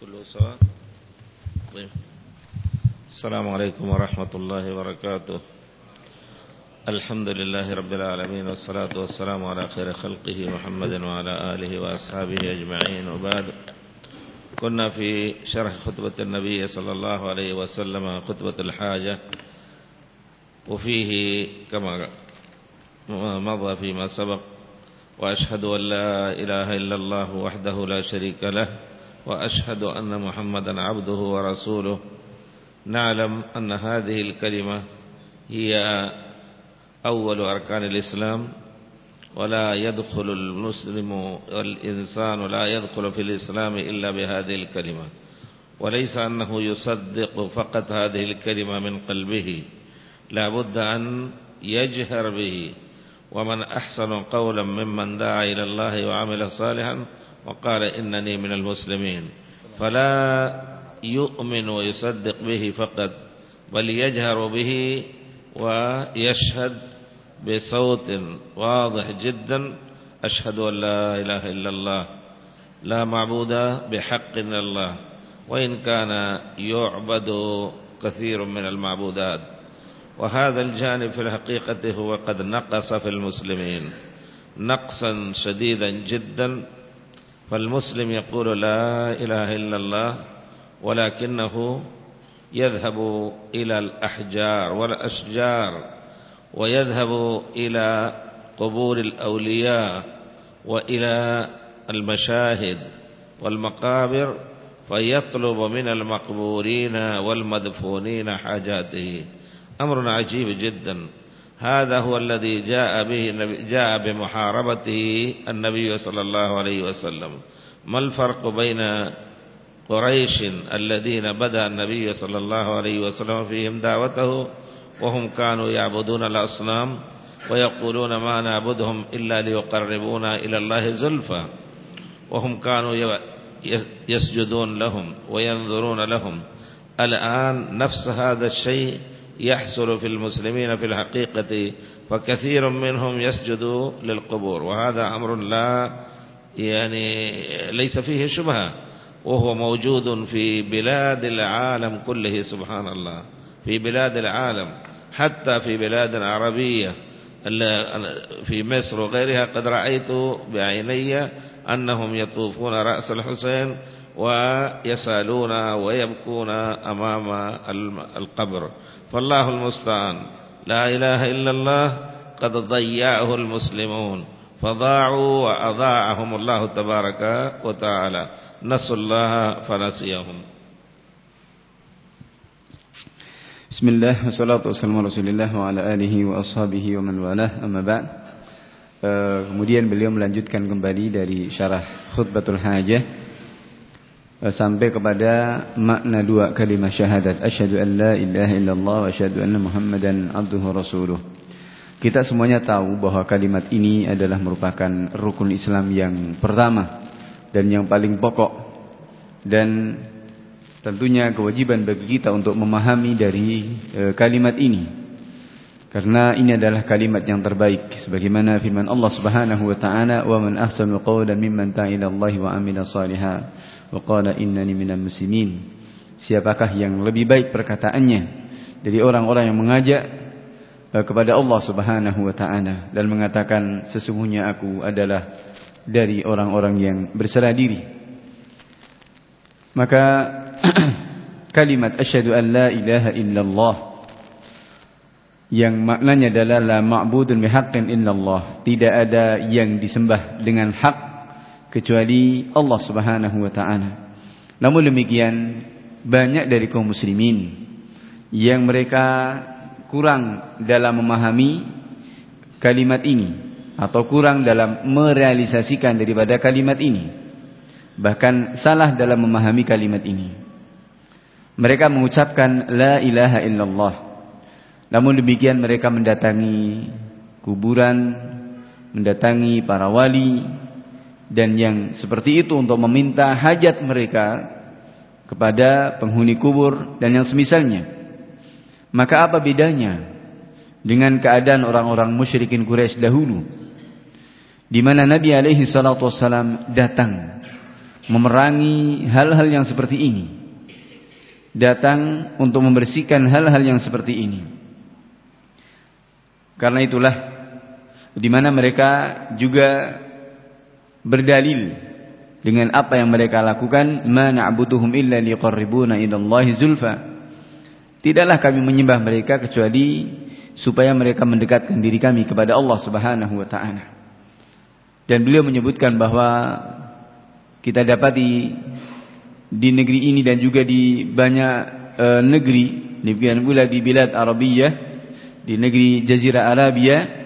كله سواء طيب. السلام عليكم ورحمة الله وبركاته. الحمد لله رب العالمين والصلاة والسلام على خير خلقه محمد وعلى آله وأصحابه أجمعين وبعد. كنا في شرح خطبة النبي صلى الله عليه وسلم خطبة الحاجة. وفيه كما مضى فيما سبق وأشهد أن لا إله إلا الله وحده لا شريك له. وأشهد أن محمدا عبده ورسوله. نعلم أن هذه الكلمة هي أول أركان الإسلام ولا يدخل المسلم والإنسان لا يدخل في الإسلام إلا بهذه الكلمة. وليس أنه يصدق فقط هذه الكلمة من قلبه لا بد أن يجهر به. ومن أحسن قولا ممن دعا إلى الله وعمل صالحا وقال إنني من المسلمين. فلا يؤمن ويصدق به فقط بل يجهر به ويشهد بصوت واضح جدا أشهد أن لا إله إلا الله لا معبود بحق إلا الله وإن كان يعبد كثير من المعبودات. وهذا الجانب في الحقيقة هو قد نقص في المسلمين نقصا شديدا جدا فالمسلم يقول لا إله إلا الله ولكنه يذهب إلى الأحجار والأشجار ويذهب إلى قبور الأولياء وإلى المشاهد والمقابر فيطلب من المقبورين والمدفونين حاجاته. أمر عجيب جدا. هذا هو الذي جاء به جاء بمحاربته النبي صلى الله عليه وسلم. ما الفرق بين قريش الذين بدأ النبي صلى الله عليه وسلم فيهم دعوته وهم كانوا يعبدون الأصنام ويقولون ما نعبدهم إلا ليقربونا إلى الله زلفى. وهم كانوا يسجدون لهم وينظرون لهم. الآن نفس هذا الشيء يحصل في المسلمين في الحقيقة فكثير منهم يسجد للقبور وهذا أمر لا يعني ليس فيه شبهة وهو موجود في بلاد العالم كله سبحان الله في بلاد العالم حتى في بلاد عربية في مصر وغيرها قد رأيت بعيني أنهم يطوفون رأس الحسين ويسألون ويبكون أمام القبر. فالله المستعان. لا إله إلا الله قد ضيعه المسلمون. فضاعوا وأضاعهم الله تبارك وتعالى. نسوا الله فنسيهم. بسم الله والصلاة والسلام على رسول الله وعلى آله وأصحابه ومن والاه. أما بعد kemudian beliau melanjutkan kembali dari syarah khutbatul hajah. Sampai kepada makna dua kalimat syahadat. Asyhadu an la ilaha illallah wa asyhadu anna muhammadan abduhu rasuluh. Kita semuanya tahu bahwa kalimat ini adalah merupakan rukun Islam yang pertama dan yang paling pokok. Dan tentunya kewajiban bagi kita untuk memahami dari e, kalimat ini. Karena ini adalah kalimat yang terbaik. Sebagaimana firman Allah Subhanahu wa taala wa man ahsanu qawlan mimman ta'a ila Allah wa amila salihan wa qala innani minal muslimin. Siapakah yang lebih baik perkataannya? Dari orang-orang yang mengajak e, kepada Allah Subhanahu wa taala dan mengatakan sesungguhnya aku adalah dari orang-orang yang berserah diri. Maka kalimat asyhadu an la ilaha illallah yang maknanya adalah la ma'budun bihaqqin illallah tidak ada yang disembah dengan hak kecuali Allah Subhanahu wa taala. Namun demikian banyak dari kaum muslimin yang mereka kurang dalam memahami kalimat ini atau kurang dalam merealisasikan daripada kalimat ini. Bahkan salah dalam memahami kalimat ini. Mereka mengucapkan la ilaha illallah. Namun demikian mereka mendatangi kuburan mendatangi para wali dan yang seperti itu untuk meminta hajat mereka kepada penghuni kubur dan yang semisalnya maka apa bedanya dengan keadaan orang-orang musyrikin Quraisy dahulu di mana Nabi alaihi salatu wasallam datang memerangi hal-hal yang seperti ini. Datang untuk membersihkan hal-hal yang seperti ini. Karena itulah di mana mereka juga berdalil dengan apa yang mereka lakukan, "Ma na'buduhum illa liqarribuna ila Allahi zulfa." Tidaklah kami menyembah mereka kecuali supaya mereka mendekatkan diri kami kepada Allah Subhanahu wa taala. Dan beliau menyebutkan bahwa kita dapati di negeri ini dan juga di banyak e, negeri demikian pula di bilad Arabiyah di negeri Jazirah Arabia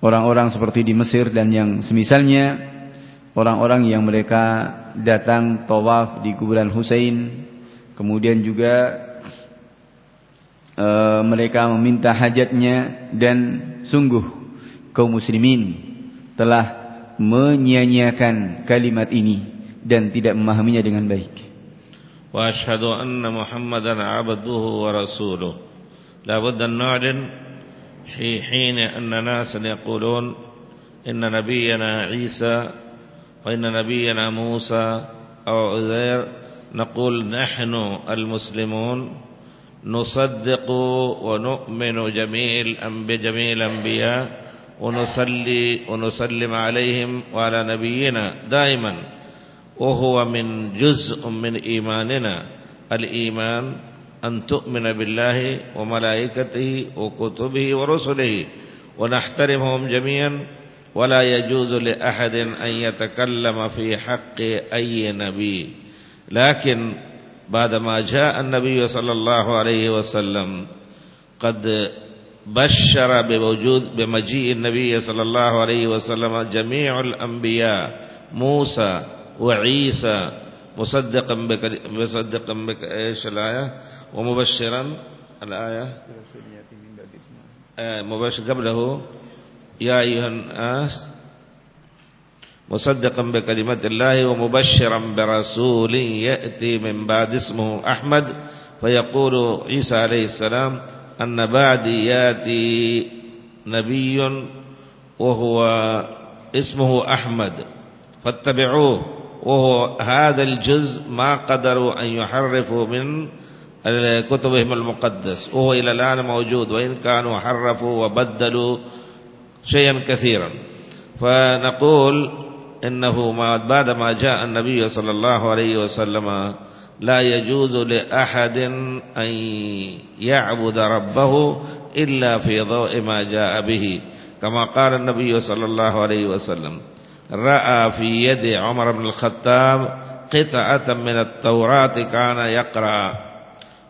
orang-orang seperti di Mesir dan yang semisalnya orang-orang yang mereka datang tawaf di kuburan Husain kemudian juga e, mereka meminta hajatnya dan sungguh kaum muslimin telah menyia-nyiakan kalimat ini dan tidak memahaminya dengan baik. Ashhadu anna Muhammadan 'abduhu wa rasuluh. La budda na'lin حين أن ناسا يقولون إن نبينا عيسى وإن نبينا موسى أو عزير نقول نحن المسلمون نصدق ونؤمن جميل بجميع الأنبياء ونصلي ونسلم عليهم وعلى نبينا دائما وهو من جزء من إيماننا الإيمان. أن تؤمن بالله وملائكته وكتبه ورسله ونحترمهم جميعا ولا يجوز لأحد أن يتكلم في حق أي نبي. لكن بعدما جاء النبي صلى الله عليه وسلم قد بشر بوجود بمجيء النبي صلى الله عليه وسلم جميع الأنبياء موسى وعيسى مصدقا بك مصدقا بك إيش الآية؟ ومبشرا الآية؟ آه، مبشر قبله يا أيها الناس مصدقا بكلمة الله ومبشرا برسول يأتي من بعد اسمه أحمد فيقول عيسى عليه السلام أن بعد يأتي نبي وهو اسمه أحمد فاتبعوه. وهو هذا الجزء ما قدروا أن يحرفوا من كتبهم المقدس. وهو إلى الآن موجود وإن كانوا حرفوا وبدلوا شيئا كثيرا. فنقول إنه بعد ما جاء النبي صلى الله عليه وسلم لا يجوز لأحد أن يعبد ربه إلا في ضوء ما جاء به كما قال النبي صلى الله عليه وسلم. رأى في يد عمر بن الخطاب قطعة من التوراة كان يقرأ.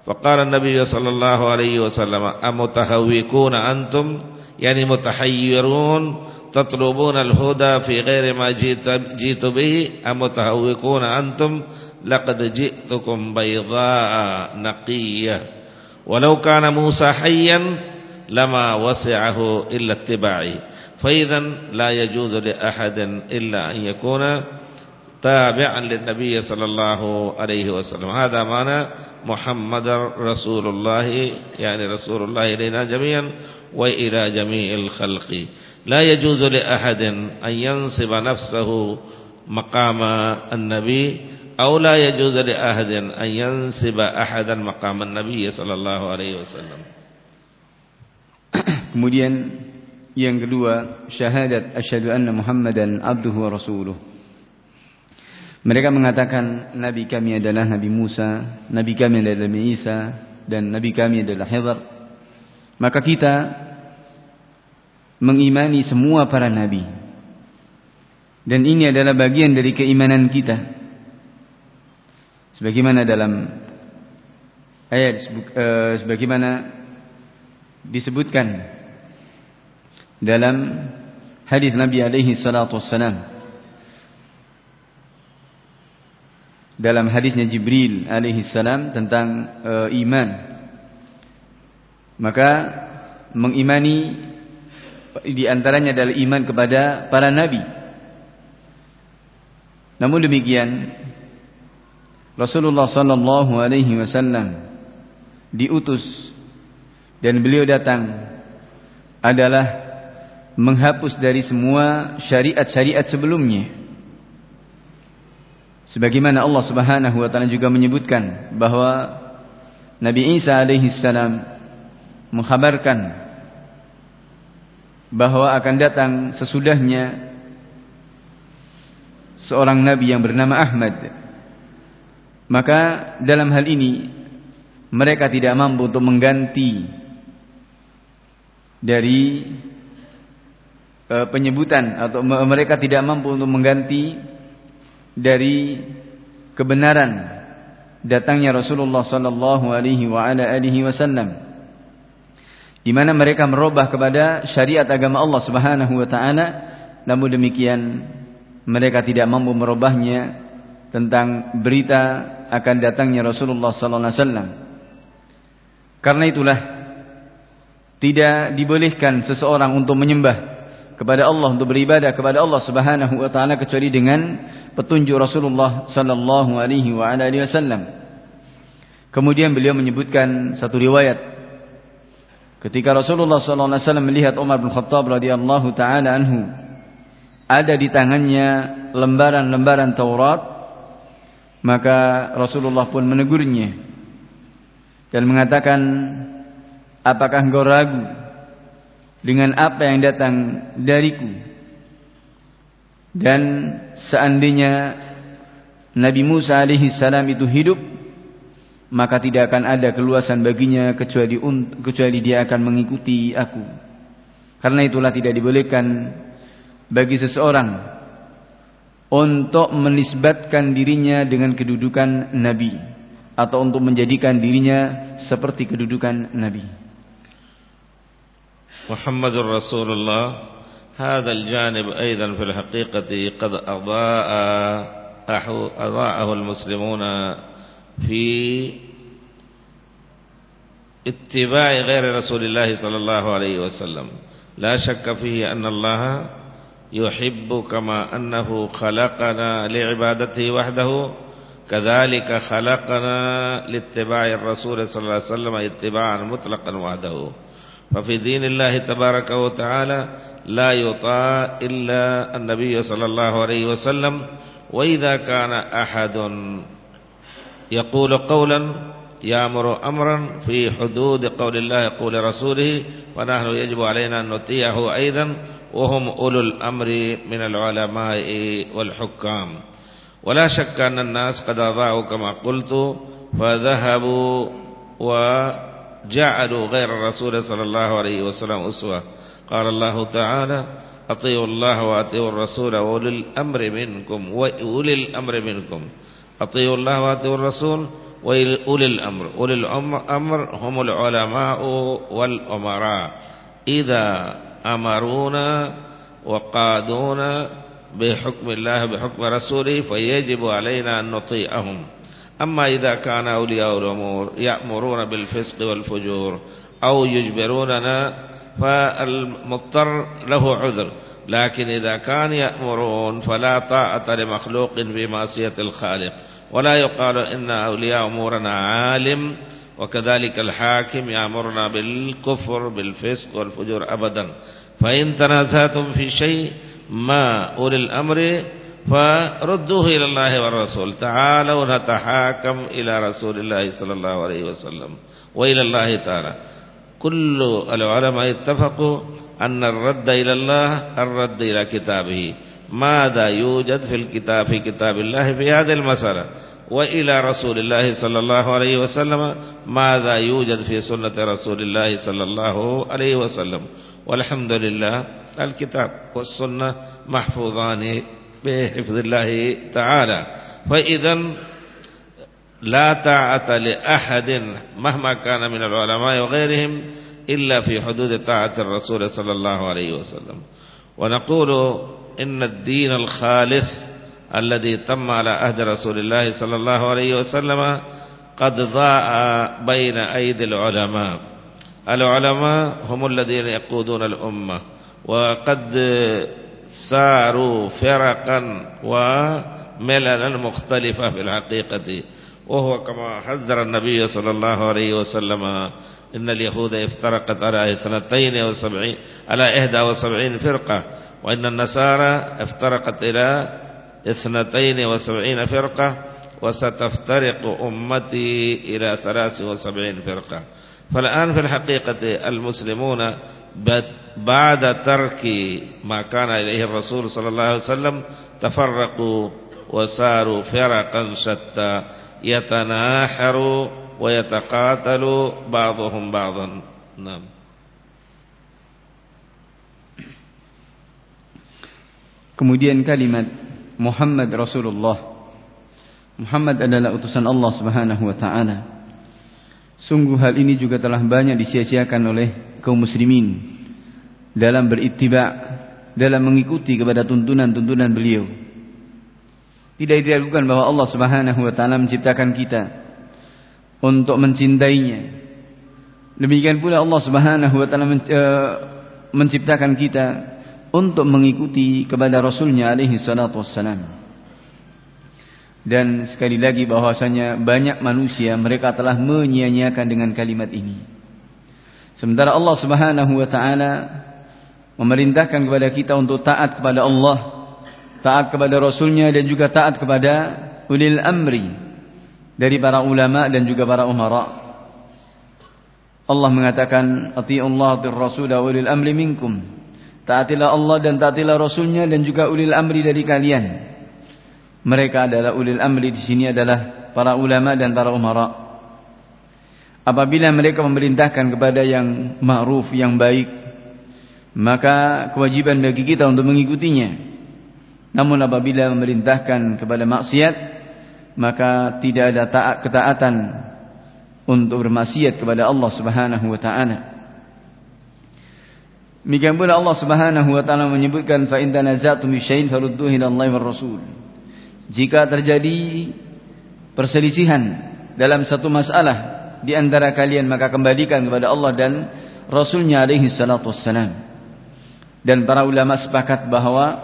فقال النبي صلى الله عليه وسلم أمتهوكون أنتم؟ يعني متحيرون تطلبون الهدى في غير ما جيت, جيت به؟ أمتهوكون أنتم؟ لقد جئتكم بيضاء نقية. ولو كان موسى حيا لما وسعه إلا اتباعي. فإذا لا يجوز لأحد إلا أن يكون تابعا للنبي صلى الله عليه وسلم. هذا معنى محمد رسول الله يعني رسول الله إلينا جميعا وإلى جميع الخلق. لا يجوز لأحد أن ينصب نفسه مقام النبي أو لا يجوز لأحد أن ينسب أحدا مقام النبي صلى الله عليه وسلم. Kemudian yang kedua syahadat asyhadu anna Muhammadan abduhu wa rasuluh. Mereka mengatakan nabi kami adalah Nabi Musa, nabi kami adalah Nabi Isa dan nabi kami adalah Hidhr. Maka kita mengimani semua para nabi. Dan ini adalah bagian dari keimanan kita sebagaimana dalam ayat uh, sebagaimana disebutkan dalam hadis Nabi alaihi salatu wassalam. Dalam hadisnya Jibril alaihi salam tentang uh, iman. Maka mengimani di antaranya adalah iman kepada para nabi. Namun demikian Rasulullah sallallahu alaihi wasallam diutus dan beliau datang adalah menghapus dari semua syariat-syariat sebelumnya. sebagaimana Allah Subhanahu wa taala juga menyebutkan bahwa Nabi Isa alaihi salam mengkhabarkan bahwa akan datang sesudahnya seorang nabi yang bernama Ahmad maka dalam hal ini mereka tidak mampu untuk mengganti dari penyebutan atau mereka tidak mampu untuk mengganti dari kebenaran datangnya Rasulullah sallallahu alaihi wa ala alihi wasallam di mana mereka merubah kepada syariat agama Allah Subhanahu wa taala. Namun demikian mereka tidak mampu merubahnya tentang berita akan datangnya Rasulullah sallallahu alaihi wasallam. Karena itulah tidak dibolehkan seseorang untuk menyembah kepada Allah untuk beribadah kepada Allah Subhanahu wa taala kecuali dengan petunjuk Rasulullah sallallahu alaihi wa alihi wasallam. Kemudian beliau menyebutkan satu riwayat. Ketika Rasulullah SAW melihat Umar bin Khattab radhiyallahu taala anhu ada di tangannya lembaran-lembaran Taurat, maka Rasulullah pun menegurnya dan mengatakan, "Apakah engkau ragu dengan apa yang datang dariku?" Dan seandainya Nabi Musa alaihi salam itu hidup, maka tidak akan ada keluasan baginya kecuali kecuali dia akan mengikuti aku. Karena itulah tidak dibolehkan bagi seseorang untuk menisbatkan dirinya dengan kedudukan nabi atau untuk menjadikan dirinya seperti kedudukan nabi. Muhammadur Rasulullah هذا الجانب أيضا في الحقيقة قد أضاء أضاءه المسلمون في اتباع غير رسول الله صلى الله عليه وسلم. لا شك فيه أن الله يحب كما أنه خلقنا لعبادته وحده. كذلك خلقنا لاتباع الرسول صلى الله عليه وسلم اتباعا مطلقا وحده. ففي دين الله تبارك وتعالى لا يطاع إلا النبي صلى الله عليه وسلم وإذا كان أحد يقول قولا يأمر أمرا في حدود قول الله قول رسوله ونحن يجب علينا أن نطيعه أيضا وهم أولو الأمر من العلماء والحكام. ولا شك أن الناس قد أضاعوا كما قلت فذهبوا وجعلوا غير الرسول صلى الله عليه وسلم أسوة. قال الله تعالى أطيعوا الله وأطيعوا الرسول وأولي الأمر منكم وأولي الأمر منكم. أطيعوا الله وأطيعوا الرسول وأولي الأمر. أولي الأمر هم العلماء والأمراء. إذا أمرونا وقادونا بحكم الله بحكم رسوله فيجب علينا أن نطيعهم. أما إذا كان أولياء الأمور يأمرون بالفسق والفجور أو يجبروننا فالمضطر له عذر. لكن إذا كان يأمرون فلا طاعة لمخلوق بمعصية الخالق. ولا يقال إن أولياء أمورنا عالم وكذلك الحاكم يأمرنا بالكفر بالفسق والفجور أبدا. فإن تنازعتم في شيء ما أولي الأمر فردوه إلى الله والرسول. تعالوا نتحاكم إلى رسول الله صلى الله عليه وسلم وإلى الله تعالى. كل العلماء اتفقوا أن الرد إلى الله الرد إلى كتابه. ماذا يوجد في الكتاب في كتاب الله في هذه المسألة؟ وإلى رسول الله صلى الله عليه وسلم ماذا يوجد في سنة رسول الله صلى الله عليه وسلم؟ والحمد لله الكتاب والسنة محفوظان بحفظ الله تعالى. فإذا لا طاعة لأحد مهما كان من العلماء وغيرهم إلا في حدود طاعة الرسول صلى الله عليه وسلم. ونقول إن الدين الخالص الذي تم على عهد رسول الله صلى الله عليه وسلم قد ضاع بين أيدي العلماء. العلماء هم الذين يقودون الأمة وقد ساروا فرقا ومللا مختلفة في الحقيقة. وهو كما حذر النبي صلى الله عليه وسلم إن اليهود افترقت على اثنتين وسبعين على إحدى وسبعين فرقة وإن النصارى افترقت إلى اثنتين وسبعين فرقة وستفترق أمتي إلى ثلاث وسبعين فرقة. فالآن في الحقيقة المسلمون بعد ترك ما كان إليه الرسول صلى الله عليه وسلم تفرقوا وصاروا فرقا شتى يتناحروا ويتقاتلوا بعضهم بعضا. نعم. Kemudian kalimat Muhammad Rasulullah. Muhammad adalah utusan Allah Subhanahu wa taala. Sungguh hal ini juga telah banyak disia-siakan oleh kaum muslimin dalam berittiba dalam mengikuti kepada tuntunan-tuntunan beliau. Tidak diragukan bahwa Allah Subhanahu wa taala menciptakan kita untuk mencintainya. Demikian pula Allah Subhanahu wa taala eh, menciptakan kita untuk mengikuti kepada Rasulnya alaihi salatu wassalam. Dan sekali lagi bahwasanya banyak manusia mereka telah menyia-nyiakan dengan kalimat ini. Sementara Allah Subhanahu wa taala memerintahkan kepada kita untuk taat kepada Allah, taat kepada Rasulnya dan juga taat kepada ulil amri dari para ulama dan juga para umara. Allah mengatakan, "Atiiullah wa Rasul wa ulil amri minkum." Taatilah Allah dan taatilah Rasulnya dan juga ulil amri dari kalian. Mereka adalah ulil amri di sini adalah para ulama dan para umara. Apabila mereka memerintahkan kepada yang ma'ruf, yang baik, maka kewajiban bagi kita untuk mengikutinya. Namun apabila memerintahkan kepada maksiat, maka tidak ada taat ketaatan untuk bermaksiat kepada Allah Subhanahu wa taala. Demikian pula Allah Subhanahu wa taala menyebutkan fa in tanazatum syai'in farudduhu ila Allah war Rasul. Jika terjadi perselisihan dalam satu masalah di antara kalian maka kembalikan kepada Allah dan Rasulnya alaihi salatu wassalam. Dan para ulama sepakat bahawa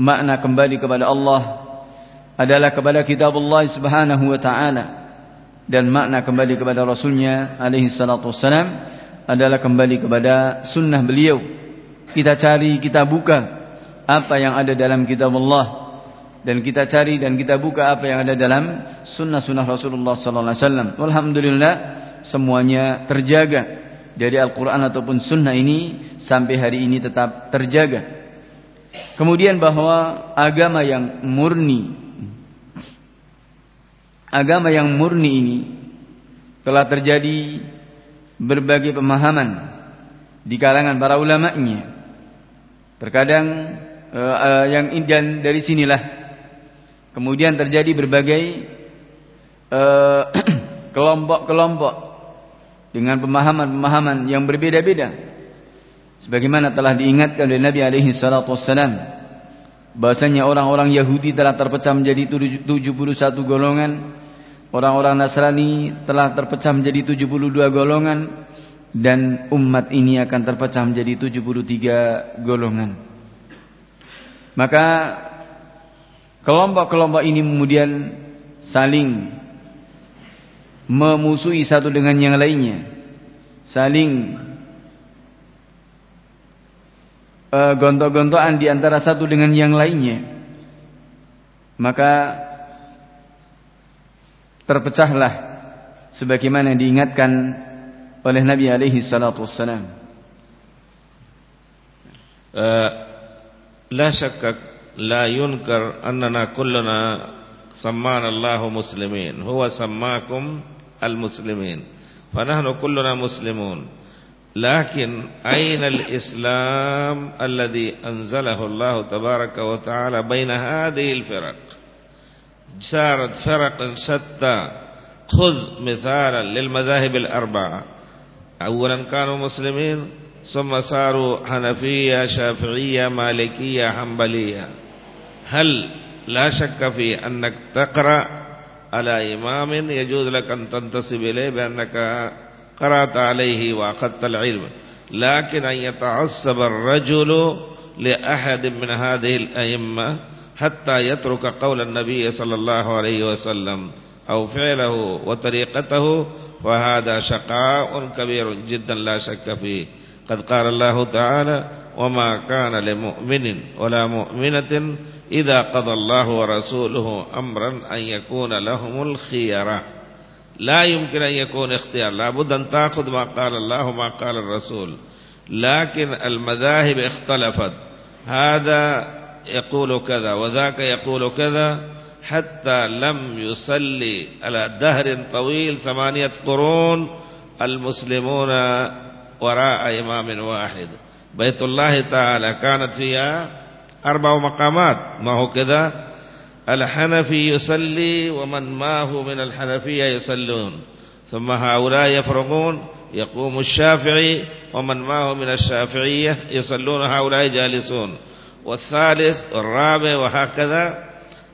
makna kembali kepada Allah adalah kepada kitab Allah Subhanahu wa taala dan makna kembali kepada Rasulnya alaihi salatu wassalam adalah kembali kepada sunnah beliau. Kita cari, kita buka apa yang ada dalam kitab Allah dan kita cari dan kita buka apa yang ada dalam sunnah-sunnah Rasulullah sallallahu alaihi wasallam. Alhamdulillah semuanya terjaga dari Al-Qur'an ataupun sunnah ini sampai hari ini tetap terjaga. Kemudian bahwa agama yang murni agama yang murni ini telah terjadi berbagai pemahaman di kalangan para ulama'nya. Terkadang uh, uh, yang indan dari sinilah kemudian terjadi berbagai eh, kelompok-kelompok dengan pemahaman-pemahaman yang berbeda-beda. Sebagaimana telah diingatkan oleh Nabi alaihi salatu wassalam bahasanya orang-orang Yahudi telah terpecah menjadi 71 golongan Orang-orang Nasrani telah terpecah menjadi 72 golongan dan umat ini akan terpecah menjadi 73 golongan. Maka Kelompok-kelompok ini kemudian saling memusuhi satu dengan yang lainnya. Saling uh, gontok-gontokan di antara satu dengan yang lainnya. Maka terpecahlah sebagaimana diingatkan oleh Nabi alaihi salatu wassalam. Uh, la syakka لا ينكر أننا كلنا سمانا الله مسلمين. هو سماكم المسلمين. فنحن كلنا مسلمون. لكن أين الإسلام الذي أنزله الله تبارك وتعالى بين هذه الفرق؟ صارت فرق شتى. خذ مثالا للمذاهب الأربعة. أولا كانوا مسلمين ثم صاروا حنفية شافعية مالكية حنبلية. هل لا شك في أنك تقرأ على إمام يجوز لك أن تنتسب إليه بأنك قرأت عليه وأخذت العلم لكن أن يتعصب الرجل لأحد من هذه الأئمة حتى يترك قول النبي صلى الله عليه وسلم أو فعله وطريقته فهذا شقاء كبير جدا لا شك فيه. قد قال الله تعالى وما كان لمؤمن ولا مؤمنة إذا قضى الله ورسوله أمرا أن يكون لهم الخيرة لا يمكن أن يكون اختيار. لابد أن تأخذ ما قال الله وما قال الرسول. لكن المذاهب اختلفت. هذا يقول كذا وذاك يقول كذا حتى لم يصلي على دهر طويل ثمانية قرون المسلمون وراء إمام واحد. بيت الله تعالى كانت فيها أربع مقامات. ما هو كذا؟ الحنفي يصلي ومن معه من الحنفية يصلون. ثم هؤلاء يفرغون يقوم الشافعي ومن معه من الشافعية يصلون. هؤلاء جالسون. والثالث والرابع وهكذا.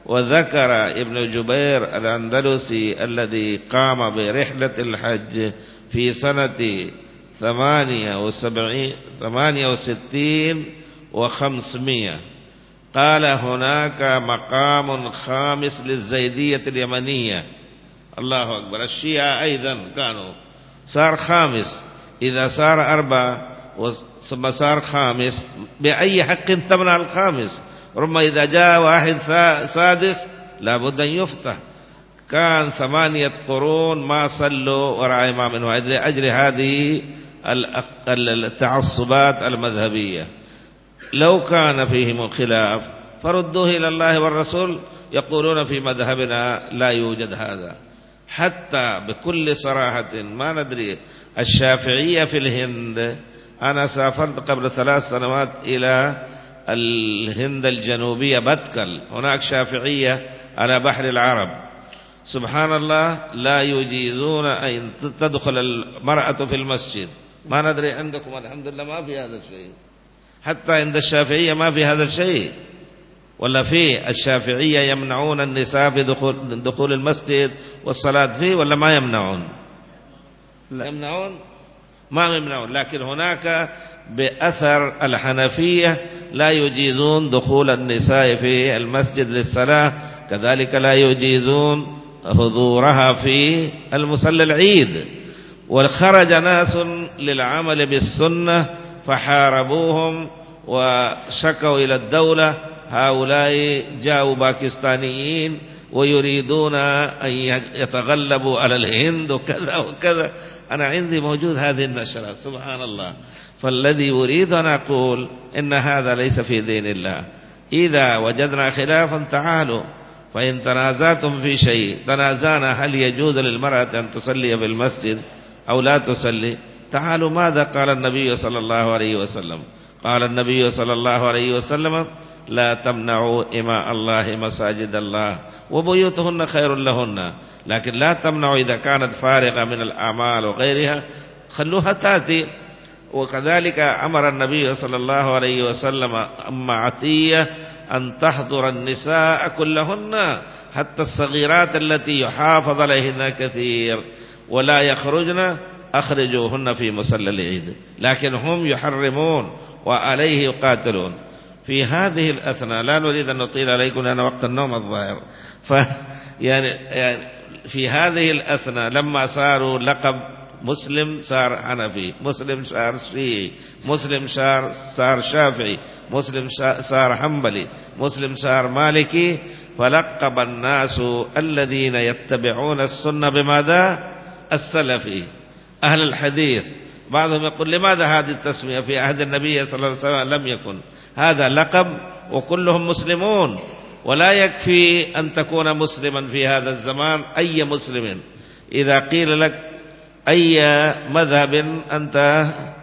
وذكر ابن جبير الأندلسي الذي قام برحلة الحج في سنة ثمانية وسبعين ثمانية وستين وخمسمية قال هناك مقام خامس للزيدية اليمنية. الله أكبر. الشيعة أيضا كانوا. صار خامس. إذا صار أربعة ثم صار خامس. بأي حق تمنع الخامس؟ ربما إذا جاء واحد سادس لابد أن يفتح. كان ثمانية قرون ما صلوا وراء إمام واحد لأجل هذه التعصبات المذهبية. لو كان فيهم خلاف فردوه إلى الله والرسول يقولون في مذهبنا لا يوجد هذا. حتى بكل صراحة ما ندري الشافعية في الهند أنا سافرت قبل ثلاث سنوات إلى الهند الجنوبية بتكل هناك شافعية على بحر العرب. سبحان الله لا يجيزون أن تدخل المرأة في المسجد. ما ندري عندكم الحمد لله ما في هذا الشيء. حتى عند الشافعية ما في هذا الشيء. ولا في الشافعية يمنعون النساء في دخول, دخول المسجد والصلاة فيه ولا ما يمنعون؟ لا. يمنعون؟ ما يمنعون. لكن هناك بأثر الحنفية لا يجيزون دخول النساء في المسجد للصلاة كذلك لا يجيزون حضورها في المصلى العيد. وخرج ناس للعمل بالسنة فحاربوهم وشكوا إلى الدولة. هؤلاء جاءوا باكستانيين ويريدون أن يتغلبوا على الهند وكذا وكذا. أنا عندي موجود هذه النشرات سبحان الله. فالذي أريد أن أقول إن هذا ليس في دين الله. إذا وجدنا خلافا تعالوا. فإن تنازعتم في شيء تنازعنا هل يجوز للمرأة أن تصلي في المسجد أو لا تصلي؟ تعالوا ماذا قال النبي صلى الله عليه وسلم؟ قال النبي صلى الله عليه وسلم لا تمنعوا إماء الله مساجد الله وبيوتهن خير لهن. لكن لا تمنعوا إذا كانت فارغة من الأعمال وغيرها خلوها تأتي. وكذلك أمر النبي صلى الله عليه وسلم أم عتية أن تحضر النساء كلهن حتى الصغيرات التي يحافظ عليهن كثير ولا يخرجن أخرجوهن في مصلى العيد. لكن هم يحرمون وعليه يقاتلون. في هذه الأثناء لا نريد أن نطيل عليكم لأن وقت النوم الظاهر. ف يعني, يعني في هذه الأثناء لما صاروا لقب مسلم صار حنفي مسلم صار شيعي مسلم صار صار شافعي مسلم صار حنبلي مسلم صار مالكي. فلقب الناس الذين يتبعون السنة بماذا؟ السلفي. أهل الحديث. بعضهم يقول لماذا هذه التسمية في عهد النبي صلى الله عليه وسلم لم يكن؟ هذا لقب وكلهم مسلمون. ولا يكفي أن تكون مسلما في هذا الزمان أي مسلم. إذا قيل لك أي مذهب أنت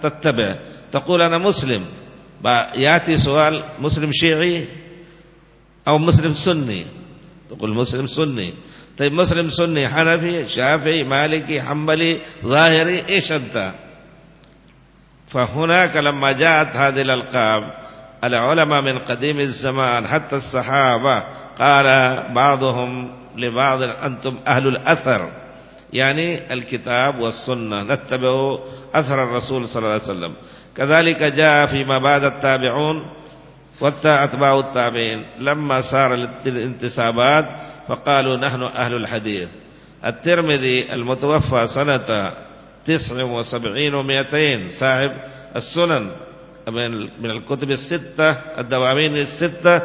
تتبع؟ تقول أنا مسلم. يأتي سؤال مسلم شيعي أو مسلم سني؟ تقول مسلم سني. طيب مسلم سني حنفي شافعي مالكي حنبلي ظاهري إيش أنت؟ فهناك لما جاءت هذه الألقاب العلماء من قديم الزمان حتى الصحابة قال بعضهم لبعض أنتم أهل الأثر. يعني الكتاب والسنة نتبع أثر الرسول صلى الله عليه وسلم. كذلك جاء فيما بعد التابعون واتباع التابعين. لما صار الانتسابات فقالوا نحن أهل الحديث. الترمذي المتوفى سنة تسع وسبعين ومئتين صاحب السنن من الكتب الستة الدواوين الستة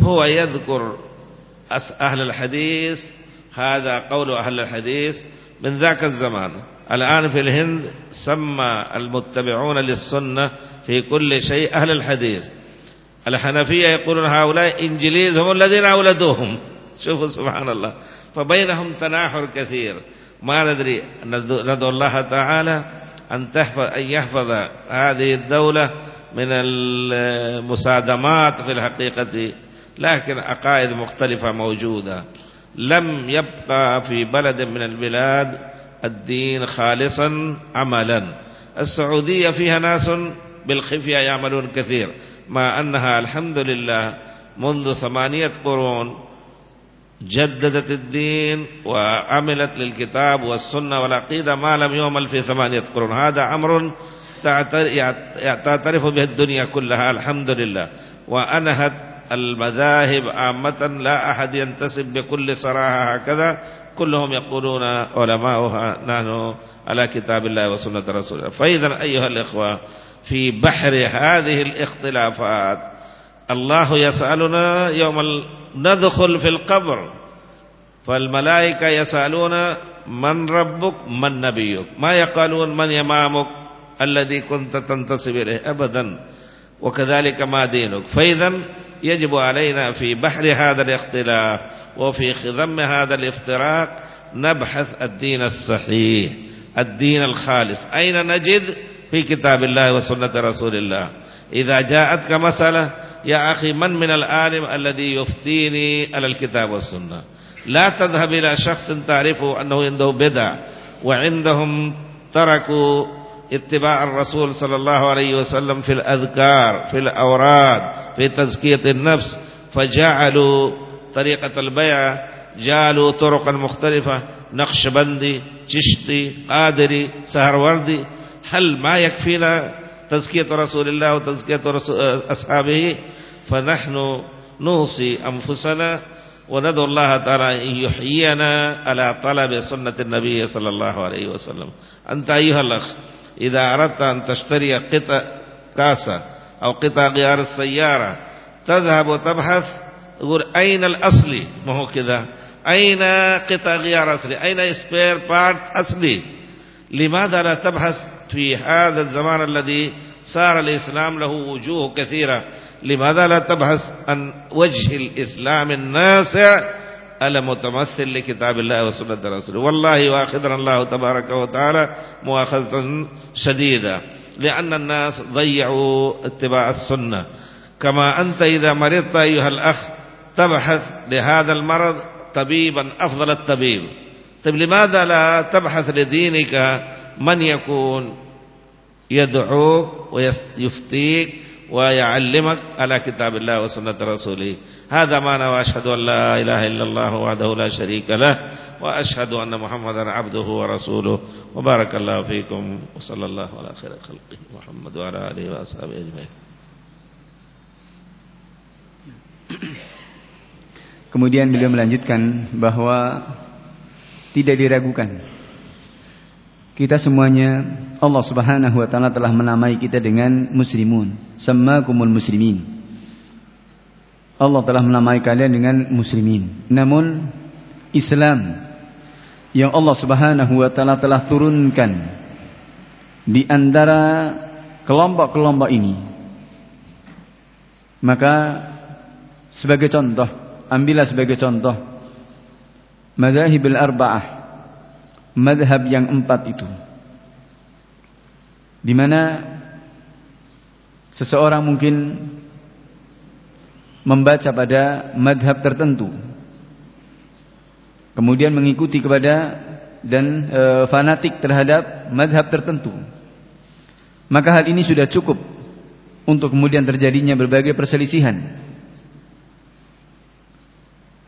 هو يذكر أهل الحديث هذا قول أهل الحديث من ذاك الزمان. الآن في الهند سمى المتبعون للسنة في كل شيء أهل الحديث. الحنفية يقولون هؤلاء إنجليز هم الذين أولدوهم. شوفوا سبحان الله. فبينهم تناحر كثير. ما ندري ندعو الله تعالى أن تحفظ أن يحفظ هذه الدولة من المسادمات في الحقيقة. لكن عقائد مختلفة موجودة. لم يبقى في بلد من البلاد الدين خالصا عملا. السعودية فيها ناس بالخفية يعملون كثير. ما أنها الحمد لله منذ ثمانية قرون جددت الدين وعملت للكتاب والسنة والعقيدة ما لم يعمل في ثمانية قرون. هذا أمر تعترف به الدنيا كلها الحمد لله. وأنهت المذاهب عامة لا أحد ينتسب بكل صراحة هكذا. كلهم يقولون علماؤها نحن على كتاب الله وسنة رسوله. فإذا أيها الإخوة في بحر هذه الاختلافات الله يسألنا يوم ندخل في القبر فالملائكة يسألون من ربك من نبيك؟ ما يقالون من يمامك الذي كنت تنتسب إليه أبدا وكذلك ما دينك؟ فإذا يجب علينا في بحر هذا الاختلاف وفي خضم هذا الافتراق نبحث الدين الصحيح الدين الخالص. أين نجد؟ في كتاب الله وسنة رسول الله. إذا جاءتك مسألة يا أخي من من العالم الذي يفتيني على الكتاب والسنة؟ لا تذهب إلى شخص تعرفه أنه عنده بدع وعندهم تركوا اتباع الرسول صلى الله عليه وسلم في الأذكار في الأوراد في تزكية النفس. فجعلوا طريقة البيع جعلوا طرقا مختلفة نقشبندي چشتي قادري سهروردي هل ما يكفينا تزكية رسول الله وتزكية أصحابه فنحن نوصي أنفسنا وندعو الله تعالى أن يحيينا على طلب سنة النبي صلى الله عليه وسلم. أنت أيها الأخ إذا أردت أن تشتري قطع كاسة أو قطع غيار السيارة تذهب وتبحث تقول أين الأصلي ما هو كذا. أين قطع غيار أصلي؟ أين spare part أصلي؟ لماذا لا تبحث؟ في هذا الزمان الذي صار الإسلام له وجوه كثيرة. لماذا لا تبحث عن وجه الإسلام الناصع المتمثل لكتاب الله وسنة رسوله؟ والله واخذنا الله تبارك وتعالى مؤاخذة شديدة لأن الناس ضيعوا اتباع السنة. كما أنت إذا مرضت أيها الأخ تبحث لهذا المرض طبيبا أفضل الطبيب. طيب لماذا لا تبحث لدينك من يكون يدعوك ويفتيك ويعلمك على كتاب الله وسنة رسوله. هذا معنى وأشهد أن لا إله إلا الله وحده لا شريك له وأشهد أن محمدا عبده ورسوله. وبارك الله فيكم وصلى الله على خير خلقه محمد وعلى آله وأصحابه أجمعين. Kemudian beliau melanjutkan bahwa tidak diragukan kita semuanya Allah Subhanahu wa taala telah menamai kita dengan muslimun, sammakumul muslimin. Allah telah menamai kalian dengan muslimin. Namun Islam yang Allah Subhanahu wa taala telah turunkan di antara kelompok-kelompok ini maka sebagai contoh ambillah sebagai contoh madzhabul arba'ah madhab yang empat itu. Di mana seseorang mungkin membaca pada madhab tertentu kemudian mengikuti kepada dan e, fanatik terhadap madhab tertentu maka hal ini sudah cukup untuk kemudian terjadinya berbagai perselisihan.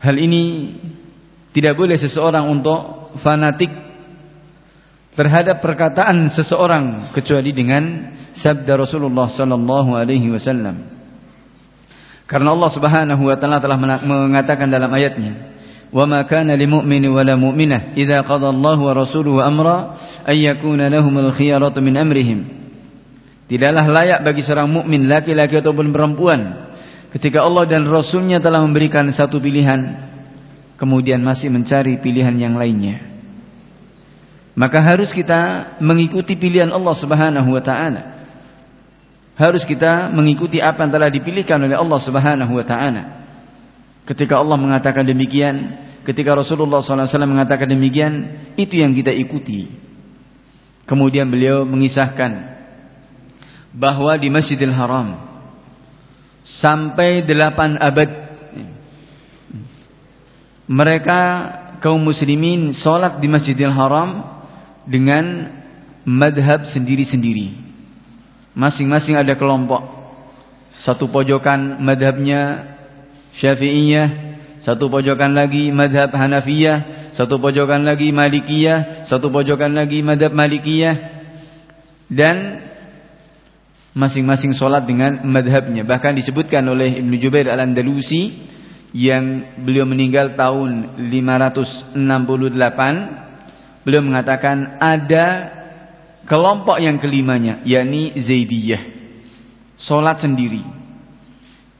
Hal ini tidak boleh seseorang untuk fanatik terhadap perkataan seseorang kecuali dengan sabda Rasulullah sallallahu alaihi wasallam. Karena Allah Subhanahu wa taala telah mengatakan dalam ayatnya, "Wa ma kana lil mu'mini wa la mu'minah idza qada Allah wa rasuluhu amra ay yakuna lahumul khiyaratu min amrihim." Tidaklah layak bagi seorang mukmin laki-laki ataupun perempuan ketika Allah dan Rasulnya telah memberikan satu pilihan kemudian masih mencari pilihan yang lainnya maka harus kita mengikuti pilihan Allah Subhanahu wa taala. Harus kita mengikuti apa yang telah dipilihkan oleh Allah Subhanahu wa taala. Ketika Allah mengatakan demikian ketika Rasulullah SAW mengatakan demikian itu yang kita ikuti. Kemudian beliau mengisahkan bahwa di Masjidil Haram sampai delapan abad mereka kaum muslimin solat di Masjidil Haram dengan madhab sendiri-sendiri. Masing-masing ada kelompok. Satu pojokan madhabnya syafi'iyah satu pojokan lagi madhab hanafiyah satu pojokan lagi malikiyah satu pojokan lagi madhab malikiyah. Dan masing-masing solat dengan madhabnya. Bahkan disebutkan oleh Ibn Jubair Al-Andalusi yang beliau meninggal tahun 568 beliau mengatakan ada kelompok yang kelimanya yakni Zaidiyah. Salat sendiri.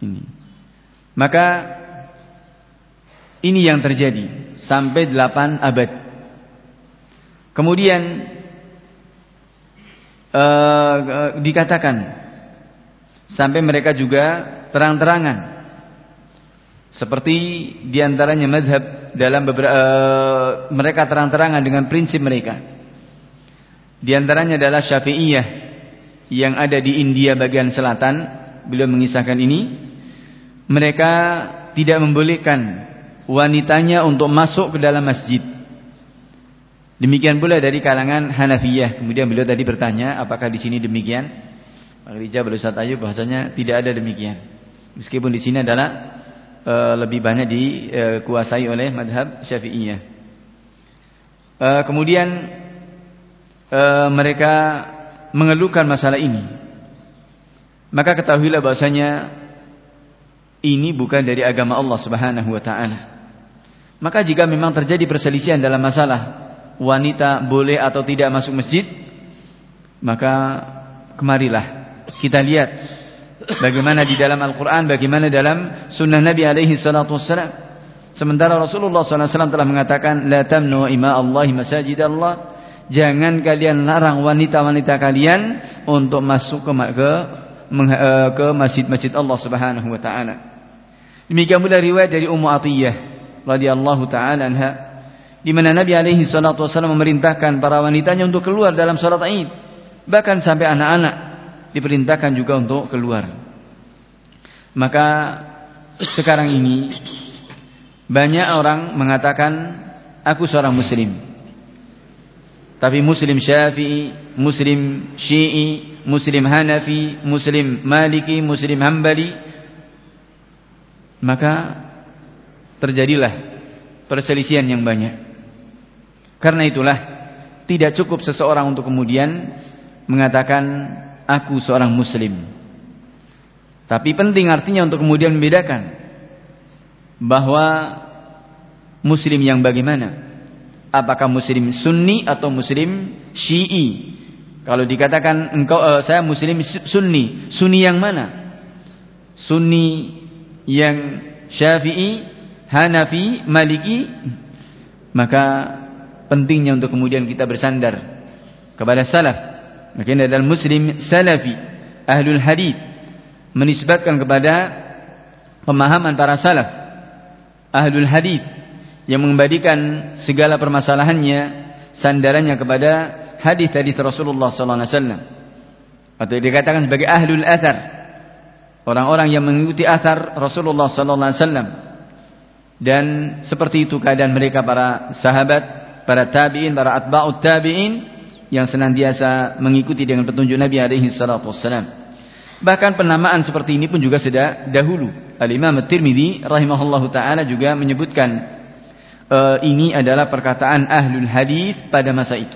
Ini. Maka ini yang terjadi sampai 8 abad. Kemudian uh, dikatakan sampai mereka juga terang-terangan seperti di antaranya madhab dalam beberapa uh, mereka terang-terangan dengan prinsip mereka. Di antaranya adalah Syafi'iyah yang ada di India bagian selatan. Beliau mengisahkan ini. Mereka tidak membolehkan wanitanya untuk masuk ke dalam masjid. Demikian pula dari kalangan Hanafiyah. Kemudian beliau tadi bertanya, apakah di sini demikian? Pak Rijal Ustaz Ayub bahasanya tidak ada demikian. Meskipun di sini adalah Eh, lebih banyak dikuasai oleh madhab syafi'iyah. Eh, kemudian eh, mereka mengeluhkan masalah ini. Maka ketahuilah bahasanya ini bukan dari agama Allah Subhanahu wa taala. Maka jika memang terjadi perselisihan dalam masalah wanita boleh atau tidak masuk masjid, maka kemarilah kita lihat Bagaimana di dalam Al-Quran Bagaimana dalam sunnah Nabi alaihi salatu wassalam. Sementara Rasulullah SAW telah mengatakan La tamnu ima Allahi masajid Allah Jangan kalian larang wanita-wanita kalian Untuk masuk ke ke, eh, ke masjid-masjid Allah subhanahu wa ta'ala. Demikian pula riwayat dari Ummu Atiyah radhiyallahu taala anha di mana Nabi alaihi salatu wasallam memerintahkan para wanitanya untuk keluar dalam salat Id bahkan sampai anak-anak diperintahkan juga untuk keluar. Maka sekarang ini banyak orang mengatakan aku seorang muslim. Tapi muslim Syafi'i, muslim Syi'i, muslim Hanafi, muslim Maliki, muslim Hambali maka terjadilah perselisihan yang banyak. Karena itulah tidak cukup seseorang untuk kemudian mengatakan aku seorang muslim. Tapi penting artinya untuk kemudian membedakan bahwa muslim yang bagaimana? Apakah muslim sunni atau muslim syi'i? Kalau dikatakan engkau uh, saya muslim sunni, sunni yang mana? Sunni yang Syafi'i, Hanafi, Maliki, maka pentingnya untuk kemudian kita bersandar kepada salaf maka ini adalah muslim salafi ahlul hadith menisbatkan kepada pemahaman para salaf ahlul hadith yang mengembalikan segala permasalahannya sandarannya kepada hadis-hadis Rasulullah wasallam. Atau dikatakan sebagai ahlul athar orang-orang yang mengikuti athar Rasulullah wasallam. Dan seperti itu keadaan mereka para sahabat para tabi'in para atba'ut tabi'in yang senantiasa mengikuti dengan petunjuk Nabi alaihi salatu wassalam. Bahkan penamaan seperti ini pun juga sudah dahulu. Al-Imam At-Tirmidzi rahimahullahu taala juga menyebutkan uh, ini adalah perkataan ahlul hadis pada masa itu.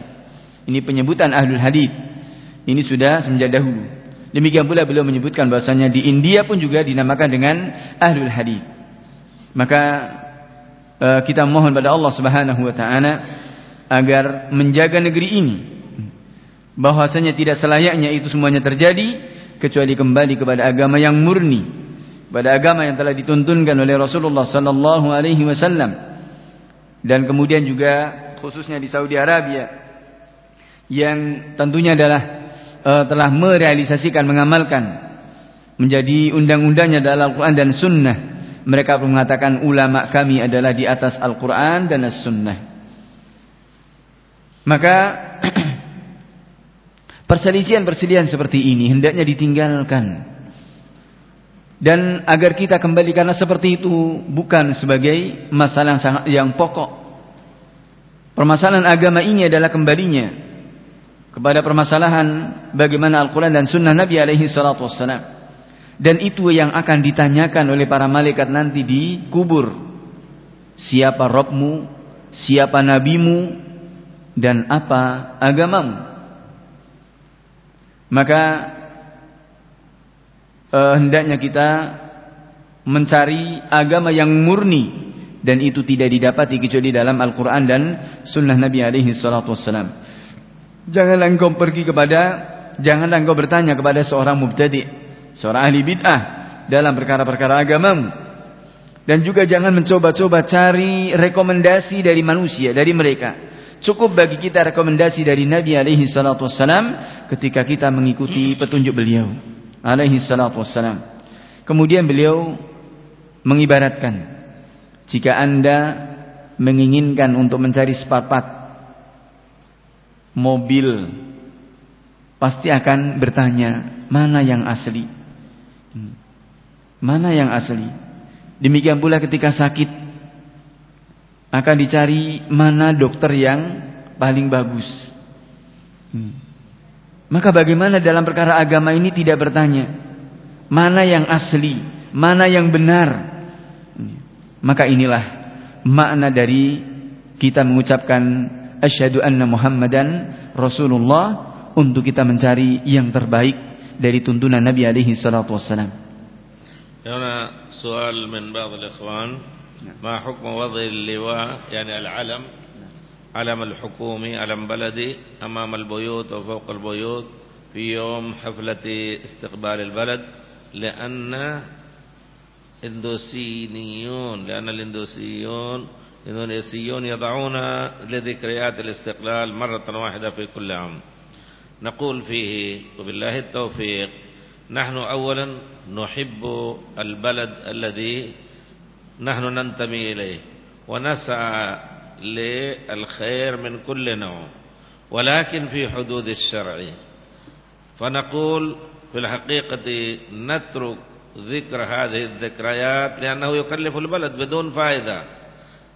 Ini penyebutan ahlul hadis. Ini sudah semenjak dahulu. Demikian pula beliau menyebutkan bahasanya di India pun juga dinamakan dengan ahlul hadis. Maka uh, kita mohon pada Allah Subhanahu wa taala agar menjaga negeri ini bahwasanya tidak selayaknya itu semuanya terjadi kecuali kembali kepada agama yang murni pada agama yang telah dituntunkan oleh Rasulullah sallallahu alaihi wasallam. Dan kemudian juga khususnya di Saudi Arabia yang tentunya adalah uh, telah merealisasikan mengamalkan menjadi undang-undangnya dalam Al-Qur'an dan Sunnah. Mereka mengatakan ulama kami adalah di atas Al-Qur'an dan As-Sunnah. Maka perselisihan-perselisihan seperti ini hendaknya ditinggalkan dan agar kita kembali karena seperti itu bukan sebagai masalah yang sangat yang pokok. Permasalahan agama ini adalah kembalinya kepada permasalahan bagaimana Al-Quran dan Sunnah Nabi alaihi salatu. Dan itu yang akan ditanyakan oleh para malaikat nanti di kubur. Siapa Robmu, siapa Nabimu, dan apa agamamu. Maka uh, hendaknya kita mencari agama yang murni dan itu tidak didapati kecuali dalam Al-Quran dan Sunnah Nabi alaihi salatu. Janganlah engkau pergi kepada, janganlah engkau bertanya kepada seorang mubtadi, seorang ahli bid'ah dalam perkara-perkara agamamu. Dan juga jangan mencoba-coba cari rekomendasi dari manusia, dari mereka. Cukup bagi kita rekomendasi dari Nabi alaihi salatu wassalam ketika kita mengikuti petunjuk beliau alaihi salatu wassalam. Kemudian beliau mengibaratkan jika Anda menginginkan untuk mencari sepapat mobil pasti akan bertanya mana yang asli. Hmm. Mana yang asli? Demikian pula ketika sakit akan dicari mana dokter yang paling bagus. Hmm. Maka bagaimana dalam perkara agama ini tidak bertanya mana yang asli, mana yang benar. Maka inilah makna dari kita mengucapkan asyhadu anna Muhammadan Rasulullah untuk kita mencari yang terbaik dari tuntunan Nabi alaihi salatu wassalam. هنا سؤال من بعض الإخوان ما حكم وضع اللواء؟ يعني العلم. علم الحكومي علم بلدي أمام البيوت وفوق البيوت في يوم حفلة استقبال البلد. لأن إندوسينيون لأن الإندوسيون الاندونيسيون يضعون لذكريات الاستقلال مرة واحدة في كل عام. نقول فيه وبالله التوفيق نحن أولا نحب البلد الذي نحن ننتمي إليه ونسعى للخير من كل نوع ولكن في حدود الشرع. فنقول في الحقيقة نترك ذكر هذه الذكريات لأنه يكلف البلد بدون فائدة.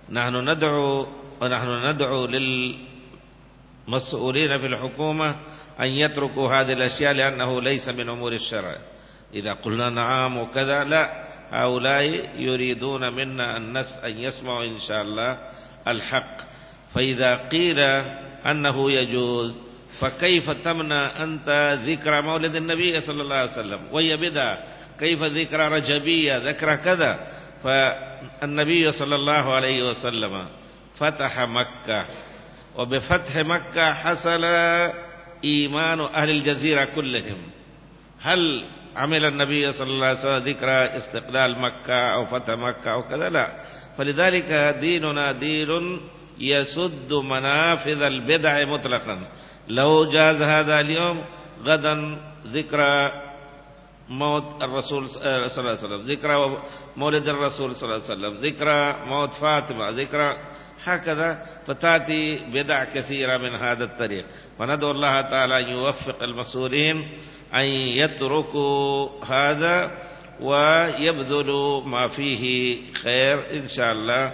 نحن ندعو ونحن ندعو للمسؤولين في الحكومة أن يتركوا هذه الأشياء لأنه ليس من أمور الشرع. إذا قلنا نعم وكذا لا. هؤلاء يريدون منا أن يسمعوا إن شاء الله الحق. فإذا قيل أنه يجوز فكيف تمنع أنت ذكر مولد النبي صلى الله عليه وسلم؟ وهي بدعة. كيف ذكر رجبية؟ ذكر كذا. فالنبي صلى الله عليه وسلم فتح مكة وبفتح مكة حصل إيمان أهل الجزيرة كلهم. هل عمل النبي صلى الله عليه وسلم ذكر استقلال مكة أو فتح مكة أو كذا لا. فلذلك ديننا دين يسد منافذ البدع مطلقا. لو جاز هذا اليوم غدا ذكرى موت الرسول صلى الله عليه وسلم ذكرى مولد الرسول صلى الله عليه وسلم ذكرى موت فاطمة ذكرى هكذا فتأتي بدع كثيرة من هذا الطريق. وندعو الله تعالى أن يوفق المسؤولين أن يتركوا هذا ويبذلوا ما فيه خير إن شاء الله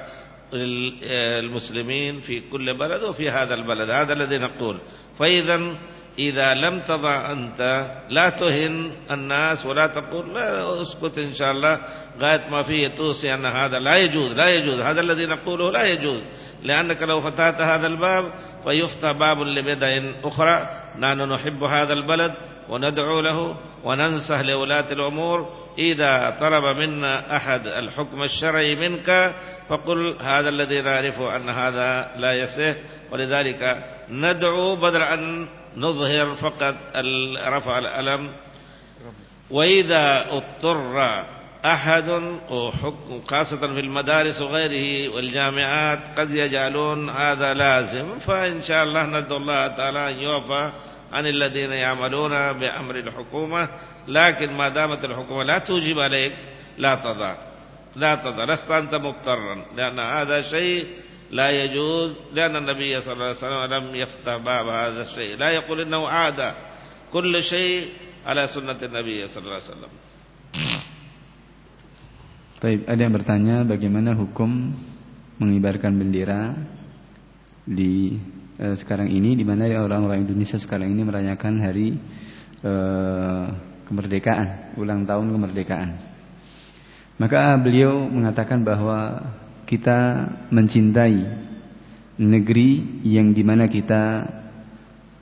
للمسلمين في كل بلد وفي هذا البلد. هذا الذي نقول. فإذا إذا لم تضع أنت لا تهن الناس ولا تقول لا أسكت إن شاء الله. غاية ما فيه توصي أن هذا لا يجوز لا يجوز. هذا الذي نقوله لا يجوز. لأنك لو فتحت هذا الباب فيفتح باب لبدع أخرى. نحن نحب هذا البلد وندعو له وننصح لولاة الأمور إذا طلب منا أحد الحكم الشرعي منك فقل هذا الذي نعرفه أن هذا لا يصح ولذلك ندعو بدل أن نظهر فقط رفع الألم. وإذا اضطر أحد خاصة في المدارس وغيره والجامعات قد يجعلون هذا لازم فإن شاء الله ندعو الله تعالى أن يوفى عن الذين يعملون بأمر الحكومة لكن ما دامت الحكومة لا توجب عليك لا تضع لا تضع لست أنت مضطرا لأن هذا شيء لا يجوز لأن النبي صلى الله عليه وسلم لم يفتح باب هذا الشيء لا يقول إنه عادة كل شيء على سنة النبي صلى الله عليه وسلم. Baik, ada yang bertanya bagaimana hukum mengibarkan bendera di eh, sekarang ini di mana orang-orang Indonesia sekarang ini merayakan hari eh, kemerdekaan, ulang tahun kemerdekaan. Maka beliau mengatakan bahwa kita mencintai negeri yang di mana kita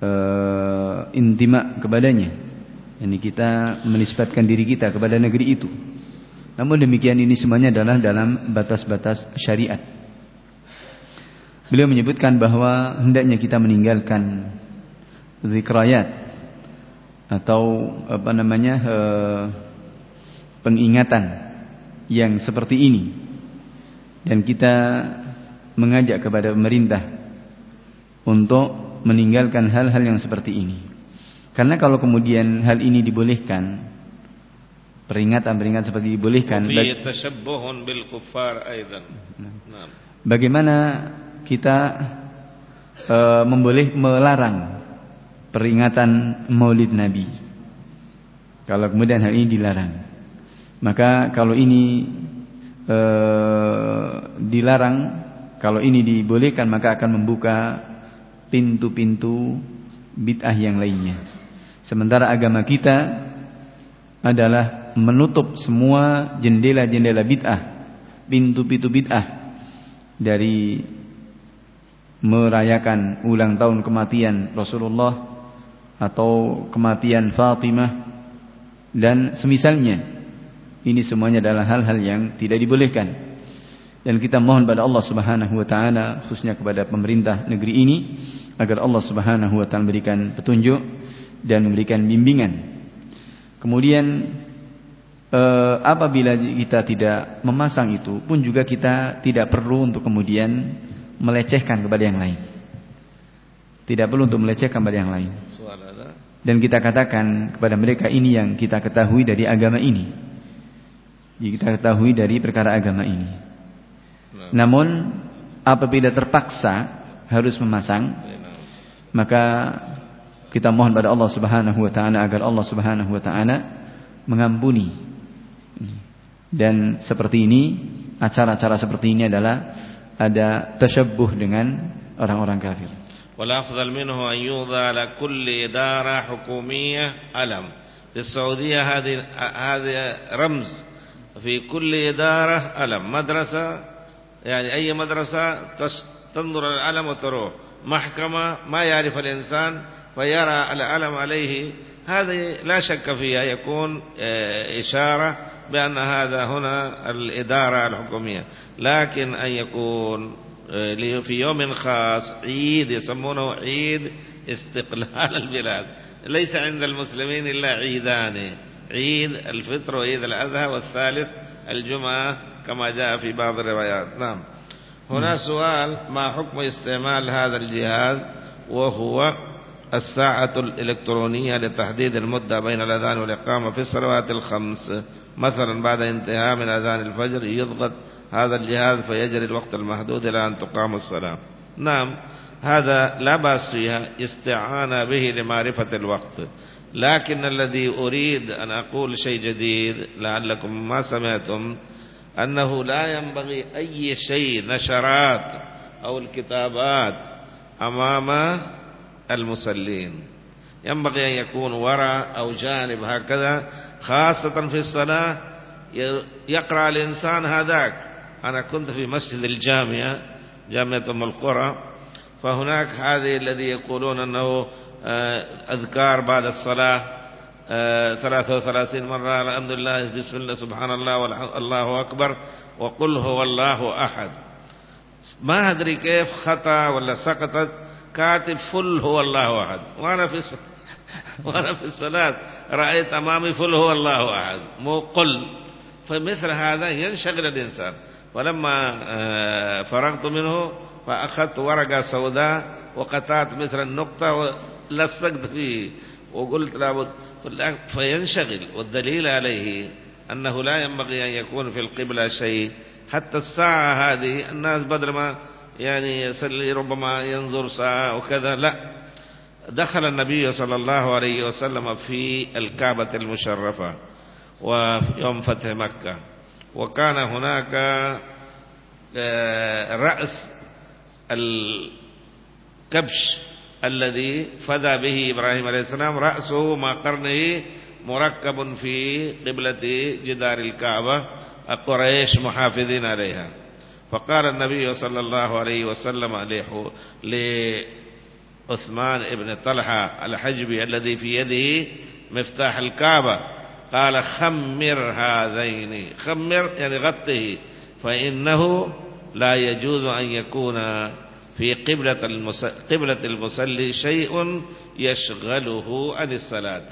eh, intima kepadanya. Ini kita menisbatkan diri kita kepada negeri itu. Namun demikian ini semuanya adalah dalam batas-batas syariat. Beliau menyebutkan bahwa hendaknya kita meninggalkan zikrayat atau apa namanya eh, pengingatan yang seperti ini dan kita mengajak kepada pemerintah untuk meninggalkan hal-hal yang seperti ini. Karena kalau kemudian hal ini dibolehkan, peringatan-peringatan seperti dibolehkan bagaimana kita e, memboleh melarang peringatan maulid nabi. Kalau kemudian hal ini dilarang. Maka kalau ini e, dilarang kalau ini dibolehkan maka akan membuka pintu-pintu bid'ah yang lainnya. Sementara agama kita adalah menutup semua jendela-jendela bid'ah, pintu-pintu bid'ah dari merayakan ulang tahun kematian Rasulullah atau kematian Fatimah dan semisalnya. Ini semuanya adalah hal-hal yang tidak dibolehkan. Dan kita mohon pada Allah Subhanahu wa taala khususnya kepada pemerintah negeri ini agar Allah Subhanahu wa taala memberikan petunjuk dan memberikan bimbingan. Kemudian e, apabila kita tidak memasang itu pun juga kita tidak perlu untuk kemudian melecehkan kepada yang lain. Tidak perlu untuk melecehkan kepada yang lain. Dan kita katakan kepada mereka ini yang kita ketahui dari agama ini. Yang kita ketahui dari perkara agama ini. Namun apabila terpaksa harus memasang, maka kita mohon pada Allah Subhanahu wa taala agar Allah Subhanahu wa taala mengampuni Dan seperti ini, acara-acara seperti ini adalah ada tasyabbuh dengan orang-orang kafir. والأفضل منه أن يوضع على كل إدارة حكومية علم في السعودية هذه هذه رمز في كل إدارة علم مدرسة يعني أي مدرسة تنظر العلم وتروح محكمة ما يعرف الإنسان فيرى العلم عليه هذه لا شك فيها يكون آه، إشارة بأن هذا هنا الإدارة الحكومية. لكن أن يكون آه، في يوم خاص عيد يسمونه عيد استقلال البلاد. ليس عند المسلمين إلا عيدان. عيد الفطر وعيد الأضحى والثالث الجمعة كما جاء في بعض الروايات. نعم. هنا سؤال ما حكم استعمال هذا الجهاز؟ وهو الساعة الإلكترونية لتحديد المدة بين الأذان والإقامة في الصلوات الخمس. مثلا بعد انتهاء من أذان الفجر يضغط هذا الجهاز فيجري الوقت المحدود إلى أن تقام الصلاة. نعم هذا لا بأس فيها استعانة به لمعرفة الوقت. لكن الذي أريد أن أقول شيء جديد لعلكم ما سمعتم أنه لا ينبغي أي شيء نشرات أو الكتابات أمام المصلين ينبغي أن يكون وراء أو جانب هكذا خاصة في الصلاة يقرأ الإنسان هذاك. أنا كنت في مسجد الجامعة جامعة أم القرى فهناك هذه الذي يقولون أنه آه، أذكار بعد الصلاة آه، ثلاثة وثلاثين مرة الحمد لله بسم الله سبحان الله والله أكبر وقل هو الله أحد. ما أدري كيف خطأ ولا سقطت كاتب فل هو الله أحد. وأنا في وأنا في الصلاة رأيت أمامي فل هو الله أحد. مو قل. فمثل هذا ينشغل الإنسان. ولما آه، فرغت منه فأخذت ورقة سوداء وقطعت مثل النقطة ولصقت فيه. وقلت لابد فينشغل. والدليل عليه أنه لا ينبغي أن يكون في القبلة شيء. حتى الساعة هذه الناس بدل ما يعني يصلي ربما ينظر ساعة وكذا لا. دخل النبي صلى الله عليه وسلم في الكعبة المشرفة وفي يوم فتح مكة. وكان هناك آه، رأس الكبش الذي فدى به إبراهيم عليه السلام. رأسه مع قرنه مركب في قبلة جدار الكعبة. قريش محافظين عليها. فقال النبي صلى الله عليه وسلم لعثمان ابن طلحة الحجبي الذي في يده مفتاح الكعبة قال خمر هذين خمر يعني غطه فإنه لا يجوز أن يكون في قبلة قبلة المصلي شيء يشغله عن الصلاة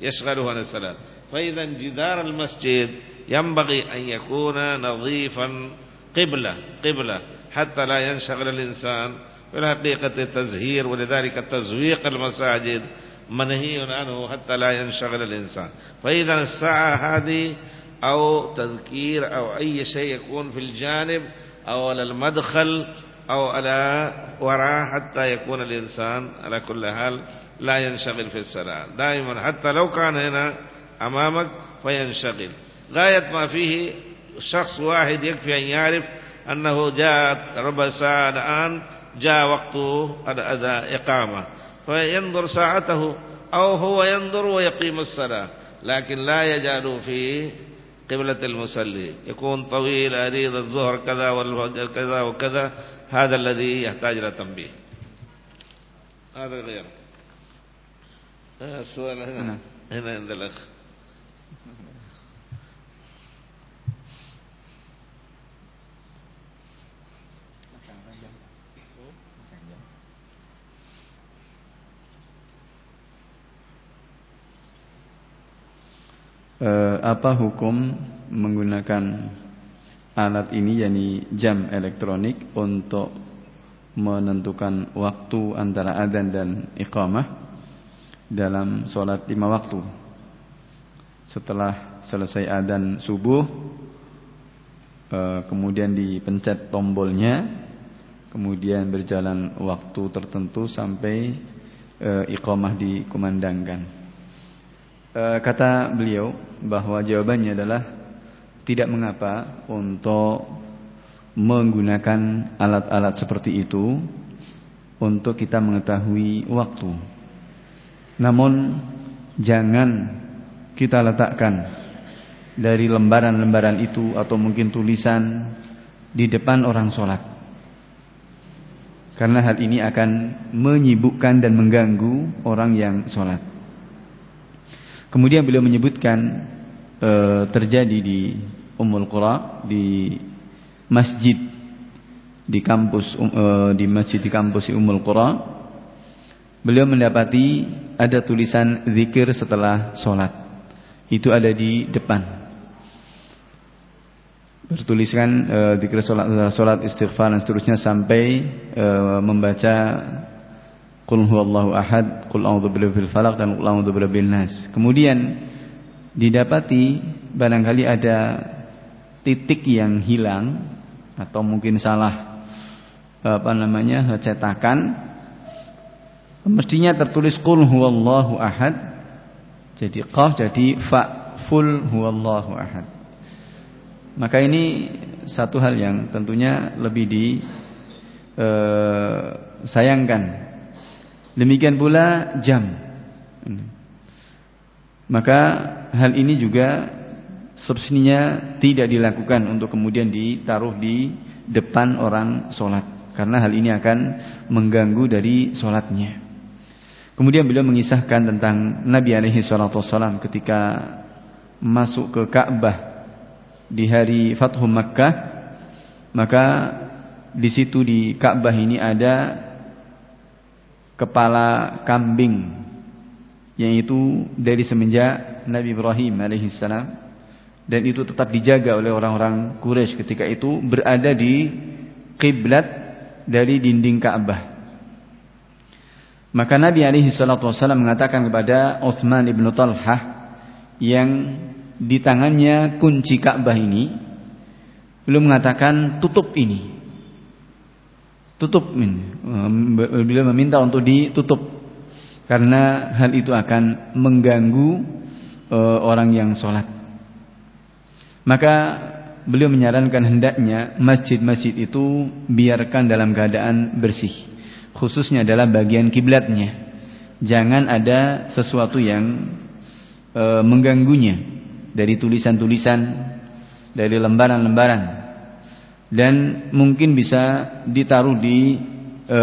يشغله عن الصلاة. فإذا جدار المسجد ينبغي أن يكون نظيفا قبلة قبلة. حتى لا ينشغل الإنسان في الحقيقة التزهير ولذلك تزويق المساجد منهي عنه حتى لا ينشغل الإنسان. فإذا الساعة هذه أو تذكير أو أي شيء يكون في الجانب أو على المدخل أو على وراء حتى يكون الإنسان على كل حال لا ينشغل في الصلاة دائما حتى لو كان هنا أمامك فينشغل. غاية ما فيه شخص واحد يكفي أن يعرف أنه جاء ربع ساعة الآن جاء وقت إقامة. فينظر ساعته أو هو ينظر ويقيم الصلاة. لكن لا يجعل في قبلة المصلي. يكون طويل أريد الظهر كذا والفجر كذا وكذا. هذا الذي يحتاج إلى تنبيه. هذا غير. السؤال هنا. نعم. هنا عند الأخ. Eh, apa hukum menggunakan alat ini yakni jam elektronik untuk menentukan waktu antara adzan dan iqamah dalam sholat lima waktu. Setelah selesai adzan subuh, eh, kemudian dipencet tombolnya, kemudian berjalan waktu tertentu sampai eh, iqamah dikumandangkan. Eh, kata beliau bahwa jawabannya adalah tidak mengapa untuk menggunakan alat-alat seperti itu untuk kita mengetahui waktu. Namun jangan kita letakkan dari lembaran-lembaran itu atau mungkin tulisan di depan orang sholat. Karena hal ini akan menyibukkan dan mengganggu orang yang sholat. Kemudian beliau menyebutkan e, terjadi di Ummul Qura di masjid di kampus e, di masjid di kampus Ummul Qura beliau mendapati ada tulisan zikir setelah sholat. Itu ada di depan. Bertuliskan e, zikir sholat sholat istighfar dan seterusnya sampai e, membaca Qul huwallahu ahad, qul a'udzu birabbil falaq dan qul a'udzu birabbin nas. Kemudian didapati barangkali ada titik yang hilang atau mungkin salah apa namanya cetakan. Mestinya tertulis qul huwallahu ahad jadi qaf jadi fa full huwallahu ahad. Maka ini satu hal yang tentunya lebih disayangkan eh, Demikian pula jam. Maka hal ini juga subsininya tidak dilakukan untuk kemudian ditaruh di depan orang sholat. Karena hal ini akan mengganggu dari sholatnya. Kemudian beliau mengisahkan tentang Nabi alaihi wasallam ketika masuk ke Ka'bah di hari Fathu Makkah maka di situ di Ka'bah ini ada kepala kambing yang itu dari semenjak Nabi Ibrahim alaihissalam dan itu tetap dijaga oleh orang-orang Quraisy ketika itu berada di kiblat dari dinding Ka'bah. Maka Nabi alaihi salatu wasallam mengatakan kepada Utsman ibn Talhah yang di tangannya kunci Ka'bah ini beliau mengatakan tutup ini. Tutup ini. Beliau meminta untuk ditutup karena hal itu akan mengganggu uh, orang yang sholat. Maka beliau menyarankan hendaknya masjid-masjid itu biarkan dalam keadaan bersih. Khususnya dalam bagian kiblatnya. Jangan ada sesuatu yang e, mengganggunya dari tulisan-tulisan, dari lembaran-lembaran Dan mungkin bisa ditaruh di e,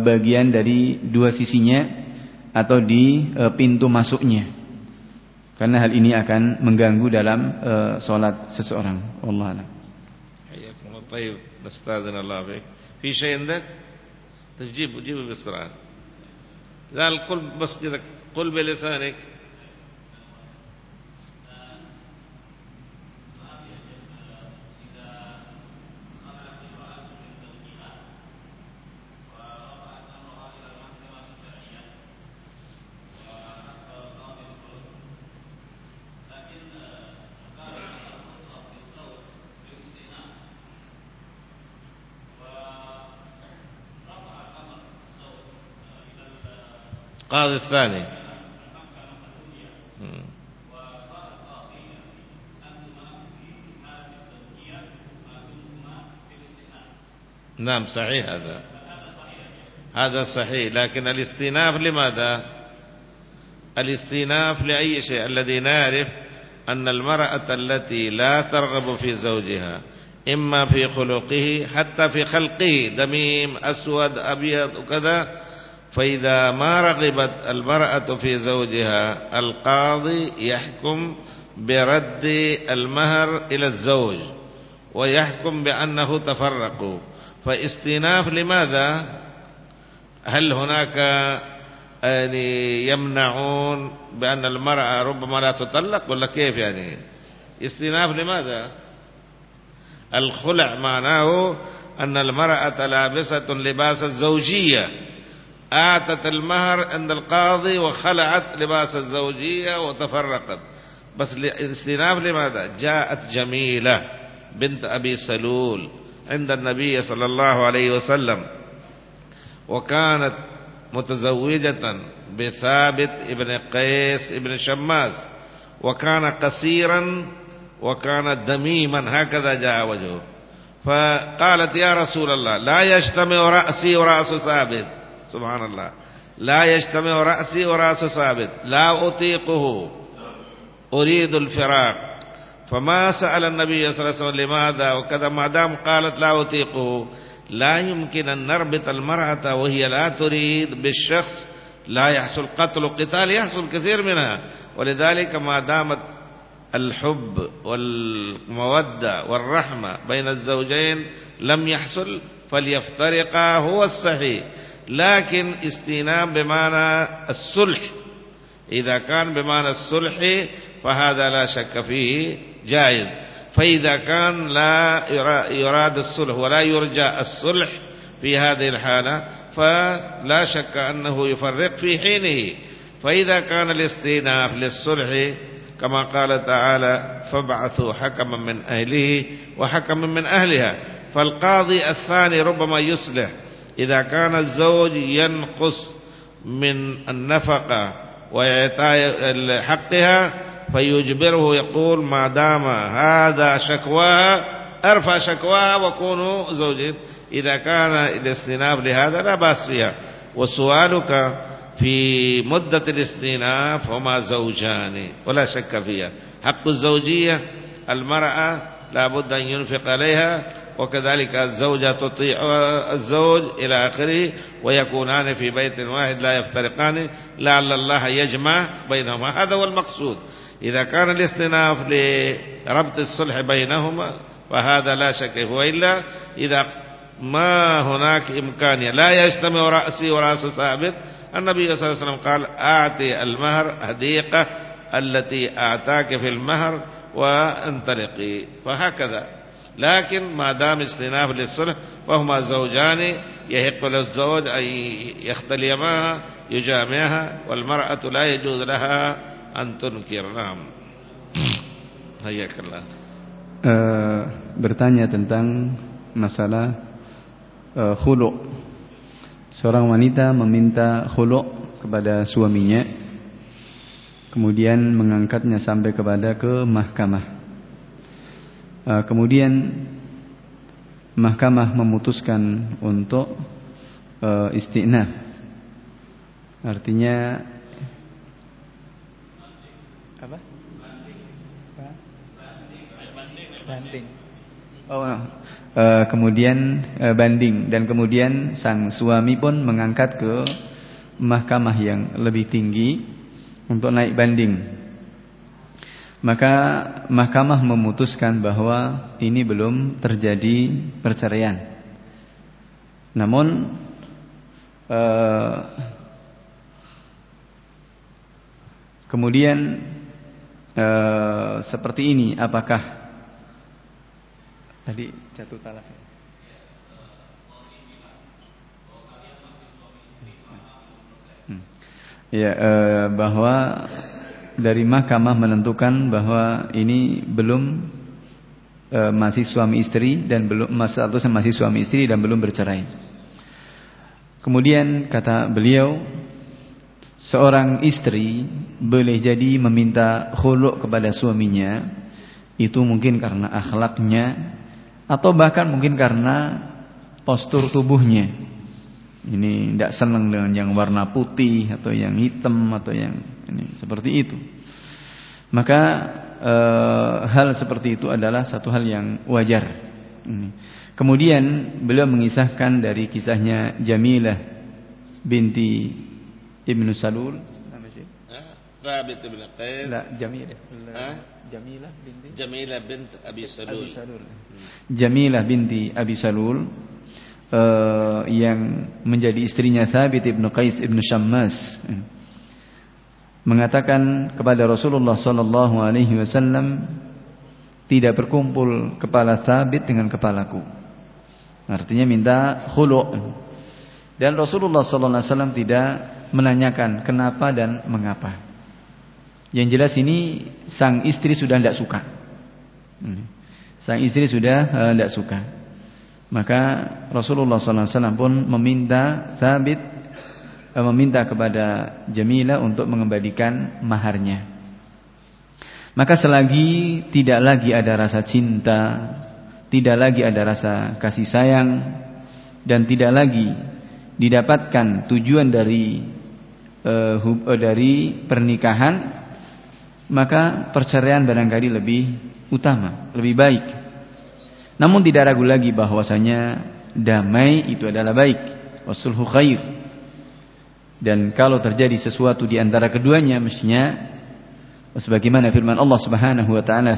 bagian dari dua sisinya atau di e, pintu masuknya karena hal ini akan mengganggu dalam uh, solat seseorang. Allah a'lam. حياكم الله طيب نستاذن الله فيك في شيء عندك تجيب جيب بسرعة لا قل مسجدك قل بلسانك القاضي الثاني. نعم صحيح هذا. هذا صحيح لكن الاستئناف لماذا؟ الاستئناف لأي شيء؟ الذي نعرف أن المرأة التي لا ترغب في زوجها إما في خلقه حتى في خلقه دميم أسود أبيض وكذا فإذا ما رغبت المرأة في زوجها القاضي يحكم برد المهر إلى الزوج ويحكم بأنه تفرقوا فاستئناف لماذا؟ هل هناك يعني يمنعون بأن المرأة ربما لا تطلق ولا كيف يعني؟ استئناف لماذا؟ الخلع معناه أن المرأة لابسة لباس الزوجية. آتت المهر عند القاضي وخلعت لباس الزوجية وتفرقت. بس الاستئناف لماذا؟ جاءت جميلة بنت أبي سلول عند النبي صلى الله عليه وسلم. وكانت متزوجة بثابت ابن قيس ابن شماس. وكان قصيرا وكان دميما. هكذا جاء وجهه. فقالت يا رسول الله لا يجتمع رأسي ورأس ثابت. سبحان الله. لا يجتمع رأسي ورأس ثابت. لا أطيقه. أريد الفراق. فما سأل النبي صلى الله عليه وسلم لماذا وكذا. ما دام قالت لا أطيقه لا يمكن أن نربط المرأة وهي لا تريد بالشخص. لا يحصل قتل وقتال يحصل كثير منها. ولذلك ما دامت الحب والمودة والرحمة بين الزوجين لم يحصل فليفترقا هو الصحيح. لكن استئنام بمعنى الصلح. إذا كان بمعنى الصلح فهذا لا شك فيه جائز. فإذا كان لا يراد الصلح ولا يرجى الصلح في هذه الحالة فلا شك أنه يفرق في حينه. فإذا كان الاستئناف للصلح كما قال تعالى فابعثوا حكما من أهله وحكما من أهلها. فالقاضي الثاني ربما يصلح إذا كان الزوج ينقص من النفقة وإعطاء حقها فيجبره يقول ما دام هذا شكواها أرفع شكواها وكونوا زوجين. إذا كان الاستئناف لهذا لا بأس فيها. وسؤالك في مدة الاستئناف هما زوجان؟ ولا شك فيها. حق الزوجية المرأة لا بد أن ينفق عليها وكذلك الزوجة تطيع الزوج إلى آخره ويكونان في بيت واحد لا يفترقان لعل الله يجمع بينهما. هذا هو المقصود. إذا كان الاستناف لربط الصلح بينهما فهذا لا شك وإلا إذا ما هناك إمكانية. لا يجتمع رأسي ورأس ثابت. النبي صلى الله عليه وسلم قال أعطي المهر هديقة التي أعطاك في المهر وانطلقي فهكذا لكن ما دام استئناف للصلح فهما زوجان يحق للزوج أن يختلي معها يجامعها والمرأة لا يجوز لها أن تنكر. نعم. الله. uh, bertanya tentang masalah uh, khulu. Seorang wanita meminta khulu kepada suaminya. Kemudian mengangkatnya sampai kepada ke mahkamah. Uh, kemudian mahkamah memutuskan untuk uh, istinaf. Artinya apa? Banding. Oh, uh, kemudian uh, banding dan kemudian sang suami pun mengangkat ke mahkamah yang lebih tinggi untuk naik banding. Maka mahkamah memutuskan bahwa ini belum terjadi perceraian. Namun uh, kemudian uh, seperti ini apakah Tadi jatuh talak. Ya, eh, bahwa dari mahkamah menentukan bahwa ini belum eh, masih suami istri dan belum statusnya masih suami istri dan belum bercerai. Kemudian kata beliau, seorang istri boleh jadi meminta khuluk kepada suaminya itu mungkin karena akhlaknya atau bahkan mungkin karena postur tubuhnya. Ini tidak senang dengan yang warna putih atau yang hitam atau yang ini seperti itu. Maka e, hal seperti itu adalah satu hal yang wajar. Kemudian beliau mengisahkan dari kisahnya Jamilah binti Ibnu Salul. Thabit bin Qais. La, Jamilah. Jamilah binti Jamilah bint Abi Salul. Abi Salul. Jamilah binti Abi Salul uh, yang menjadi istrinya Thabit ibnu Qais ibnu Shammas mengatakan kepada Rasulullah sallallahu alaihi wasallam tidak berkumpul kepala Thabit dengan kepalaku. Artinya minta khulu'. Dan Rasulullah sallallahu alaihi wasallam tidak menanyakan kenapa dan mengapa. Yang jelas ini sang istri sudah tidak suka. Hmm. Sang istri sudah tidak suka. Maka Rasulullah SAW pun meminta Thabit uh, meminta kepada Jamila untuk mengembalikan maharnya. Maka selagi tidak lagi ada rasa cinta, tidak lagi ada rasa kasih sayang dan tidak lagi didapatkan tujuan dari uh, dari pernikahan maka perceraian barangkali lebih utama, lebih baik. Namun tidak ragu lagi bahwasanya damai itu adalah baik, wasulhu khair. Dan kalau terjadi sesuatu di antara keduanya mestinya sebagaimana firman Allah Subhanahu wa taala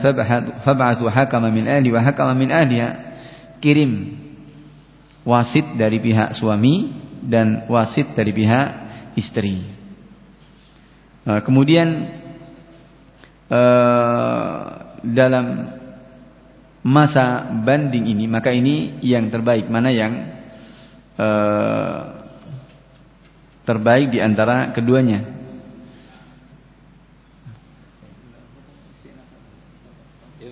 fab'athu hakama min ahli wa hakama min ahliha kirim wasit dari pihak suami dan wasit dari pihak istri. Nah, kemudian Eh, dalam masa banding ini maka ini yang terbaik mana yang uh, terbaik di antara keduanya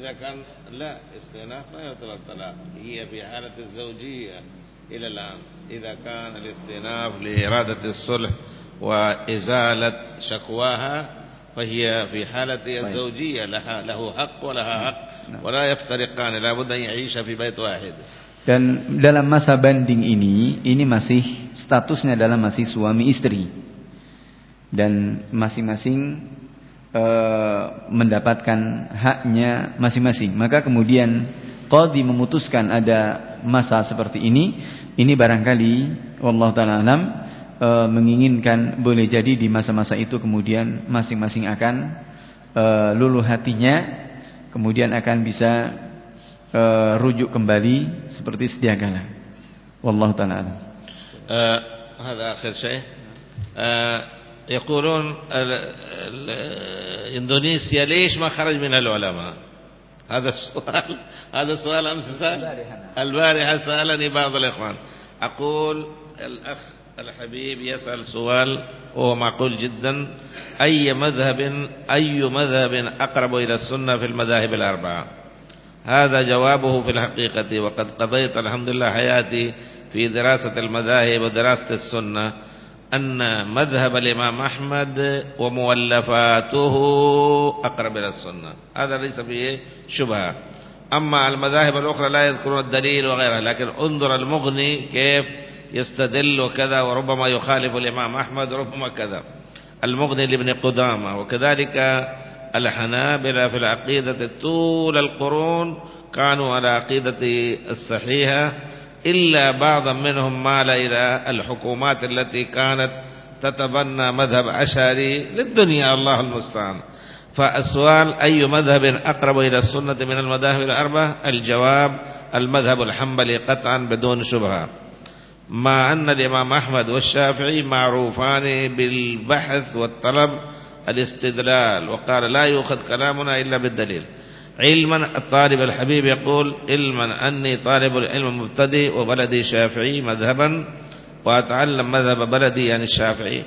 إذا كان لا استئناف ما يعتبر طلاق هي في حالة الزوجية إلى الآن إذا كان الاستئناف لإرادة الصلح وإزالة شكواها فهي في حالة الزوجية لها له حق ولها حق ولا يفترقان لا بد أن يعيش في بيت واحد dan dalam masa banding ini ini masih statusnya adalah masih suami istri dan masing-masing e, mendapatkan haknya masing-masing maka kemudian qadhi memutuskan ada masa seperti ini ini barangkali Allah taala alam e, menginginkan boleh jadi di masa-masa itu kemudian masing-masing akan e, luluh hatinya kemudian akan bisa e, rujuk kembali seperti sedia kala wallahu taala هذا آخر شيء يقولون إندونيسيا ليش ما خرج من العلماء هذا السؤال هذا السؤال أمس سأل البارحة سألني بعض الإخوان أقول الأخ الحبيب يسأل سؤال وهو معقول جدا. أي مذهب أي مذهب أقرب إلى السنة في المذاهب الأربعة؟ هذا جوابه في الحقيقة. وقد قضيت الحمد لله حياتي في دراسة المذاهب ودراسة السنة أن مذهب الإمام أحمد ومؤلفاته أقرب إلى السنة. هذا ليس فيه شبهة. أما المذاهب الأخرى لا يذكرون الدليل وغيرها لكن انظر المغني كيف يستدل وكذا وربما يخالف الإمام أحمد ربما كذا. المغني لابن قدامة وكذلك الحنابلة في العقيدة طول القرون كانوا على عقيدة الصحيحة إلا بعضا منهم مال إلى الحكومات التي كانت تتبنى مذهب أشاري للدنيا الله المستعان. فالسؤال أي مذهب أقرب إلى السنة من المذاهب الأربعة؟ الجواب المذهب الحنبلي قطعا بدون شبهة. مع أن الإمام أحمد والشافعي معروفان بالبحث والطلب الاستدلال وقال لا يؤخذ كلامنا إلا بالدليل. علما الطالب الحبيب يقول علما أني طالب العلم مبتدئ وبلدي شافعي مذهبا وأتعلم مذهب بلدي يعني الشافعي.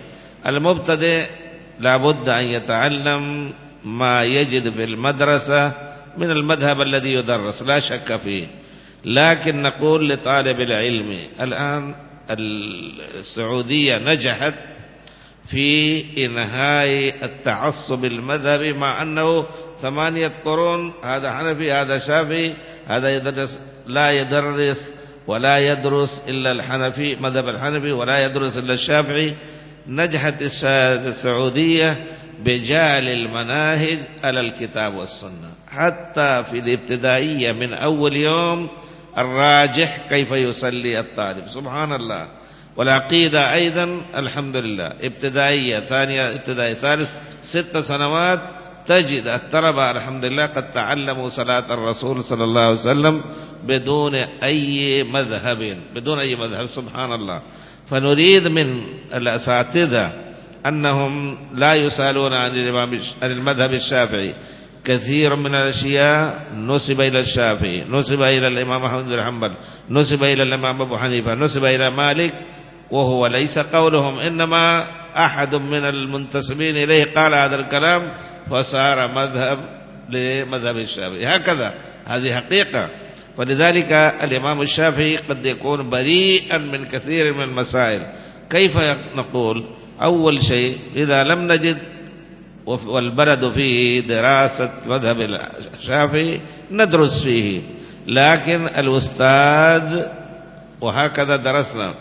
المبتدئ لابد أن يتعلم ما يجد في المدرسة من المذهب الذي يدرس لا شك فيه. لكن نقول لطالب العلم الآن السعودية نجحت في إنهاء التعصب المذهبي مع أنه ثمانية قرون هذا حنفي هذا شافعي هذا يدرس لا يدرس ولا يدرس إلا الحنفي مذهب الحنفي ولا يدرس إلا الشافعي. نجحت السعودية بجعل المناهج على الكتاب والسنة. حتى في الابتدائية من أول يوم الراجح كيف يصلي الطالب. سبحان الله. والعقيدة أيضا الحمد لله ابتدائية ثانية ابتدائية ثالث ست سنوات تجد الطلبة الحمد لله قد تعلموا صلاة الرسول صلى الله عليه وسلم بدون أي مذهب بدون أي مذهب. سبحان الله. فنريد من الأساتذة أنهم لا يسألون عن المذهب الشافعي. كثير من الأشياء نسب إلى الشافعي نسب إلى الإمام أحمد بن حنبل نسب إلى الإمام أبو حنيفة نسب إلى مالك وهو ليس قولهم إنما أحد من المنتسبين إليه قال هذا الكلام فصار مذهب لمذهب الشافعي. هكذا هذه حقيقة. فلذلك الإمام الشافعي قد يكون بريئا من كثير من المسائل. كيف نقول؟ أول شيء إذا لم نجد والبلد فيه دراسة مذهب الشافعي ندرس فيه. لكن الأستاذ وهكذا درسنا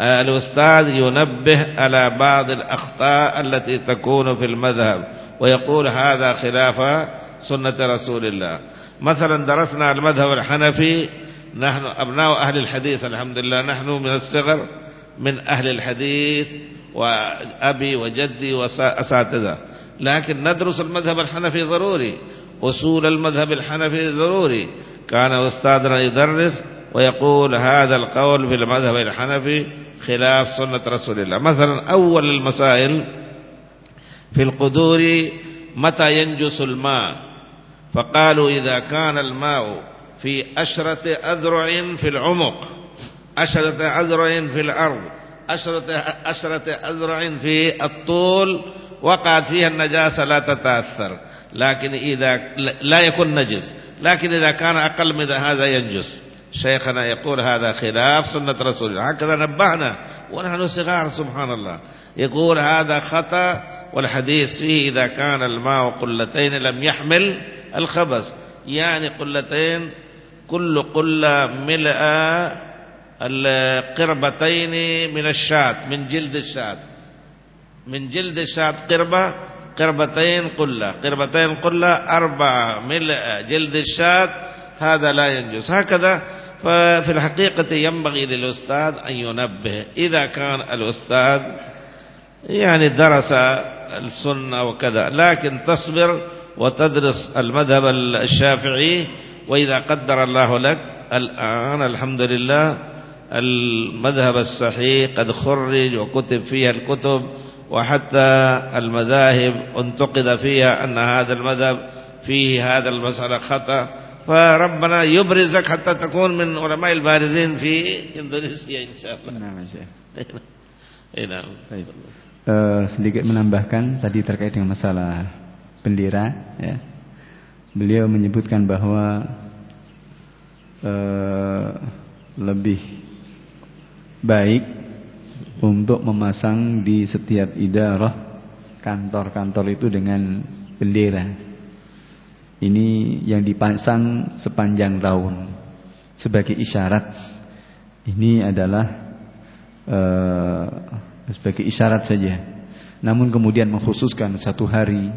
الأستاذ ينبه على بعض الأخطاء التي تكون في المذهب ويقول هذا خلاف سنة رسول الله. مثلا درسنا المذهب الحنفي نحن أبناء أهل الحديث الحمد لله نحن من الصغر من أهل الحديث وأبي وجدي وأساتذة. لكن ندرس المذهب الحنفي ضروري أصول المذهب الحنفي ضروري. كان أستاذنا يدرس ويقول هذا القول في المذهب الحنفي خلاف سنة رسول الله. مثلا أول المسائل في القدور متى ينجس الماء؟ فقالوا إذا كان الماء في أشرة أذرع في العمق أشرة أذرع في الأرض أشرة, أشرة أذرع في الطول وقعت فيها النجاسة لا تتأثر. لكن إذا لا يكون نجس. لكن إذا كان أقل من هذا ينجس. شيخنا يقول هذا خلاف سنة رسول الله. هكذا نبهنا. ونحن صغار سبحان الله. يقول هذا خطأ. والحديث فيه إذا كان الماء قلتين لم يحمل الخبث. يعني قلتين كل قلة ملء القربتين من الشاة من جلد الشاة. من جلد الشاة قربة قربتين قلة قربتين قلة أربعة ملء جلد الشاة هذا لا ينجز هكذا ففي الحقيقة ينبغي للأستاذ أن ينبه. إذا كان الأستاذ يعني درس السنة وكذا لكن تصبر وتدرس المذهب الشافعي وإذا قدر الله لك الآن الحمد لله المذهب الصحيح قد خرج وكتب فيها الكتب وحتى المذاهب انتقد فيها أن هذا المذهب فيه هذا المسألة خطأ فربنا يبرزك حتى تكون من علماء البارزين في إندونيسيا إن شاء الله نعم Syekh. نعم Baik. Uh, sedikit menambahkan tadi terkait dengan masalah bendera ya. Beliau menyebutkan bahwa uh, lebih baik untuk memasang di setiap idarah kantor-kantor itu dengan bendera. Ini yang dipasang sepanjang tahun sebagai isyarat. Ini adalah uh, sebagai isyarat saja. Namun kemudian mengkhususkan satu hari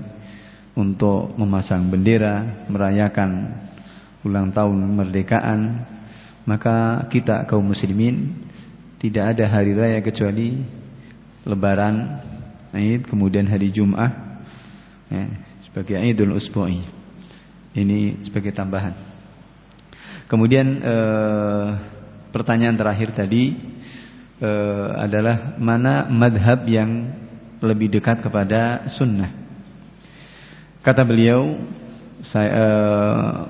untuk memasang bendera, merayakan ulang tahun kemerdekaan, maka kita kaum muslimin tidak ada hari raya kecuali lebaran, Aid, kemudian hari Jumat ya, sebagai Idul Usbu'i. Ini sebagai tambahan. Kemudian eh, pertanyaan terakhir tadi e, adalah mana madhab yang lebih dekat kepada sunnah. Kata beliau, saya e,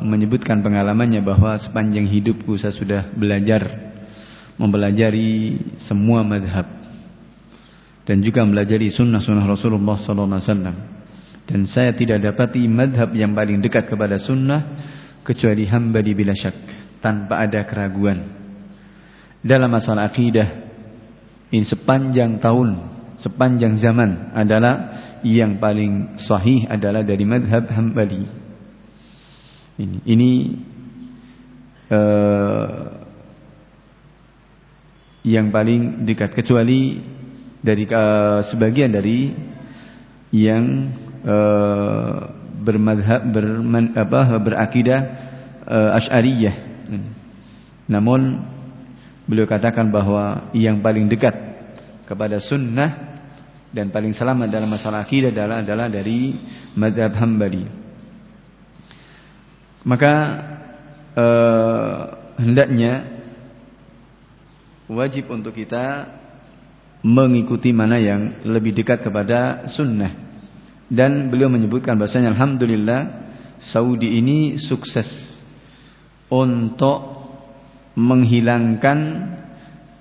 menyebutkan pengalamannya bahwa sepanjang hidupku saya sudah belajar mempelajari semua madhab dan juga mempelajari sunnah-sunnah Rasulullah SAW. Dan saya tidak dapati madhab yang paling dekat kepada sunnah kecuali hamba di bila syak tanpa ada keraguan dalam masalah akidah ini sepanjang tahun, sepanjang zaman adalah yang paling sahih adalah dari madhab Hambali. Ini, ini uh, yang paling dekat kecuali dari uh, sebagian dari yang uh, bermadhab berman, apa, berakidah uh, Asy'ariyah. Namun Beliau katakan bahwa yang paling dekat kepada sunnah dan paling selamat dalam masalah akidah adalah adalah dari madhab Hambali. Maka eh, hendaknya wajib untuk kita mengikuti mana yang lebih dekat kepada sunnah. Dan beliau menyebutkan bahasanya Alhamdulillah Saudi ini sukses untuk menghilangkan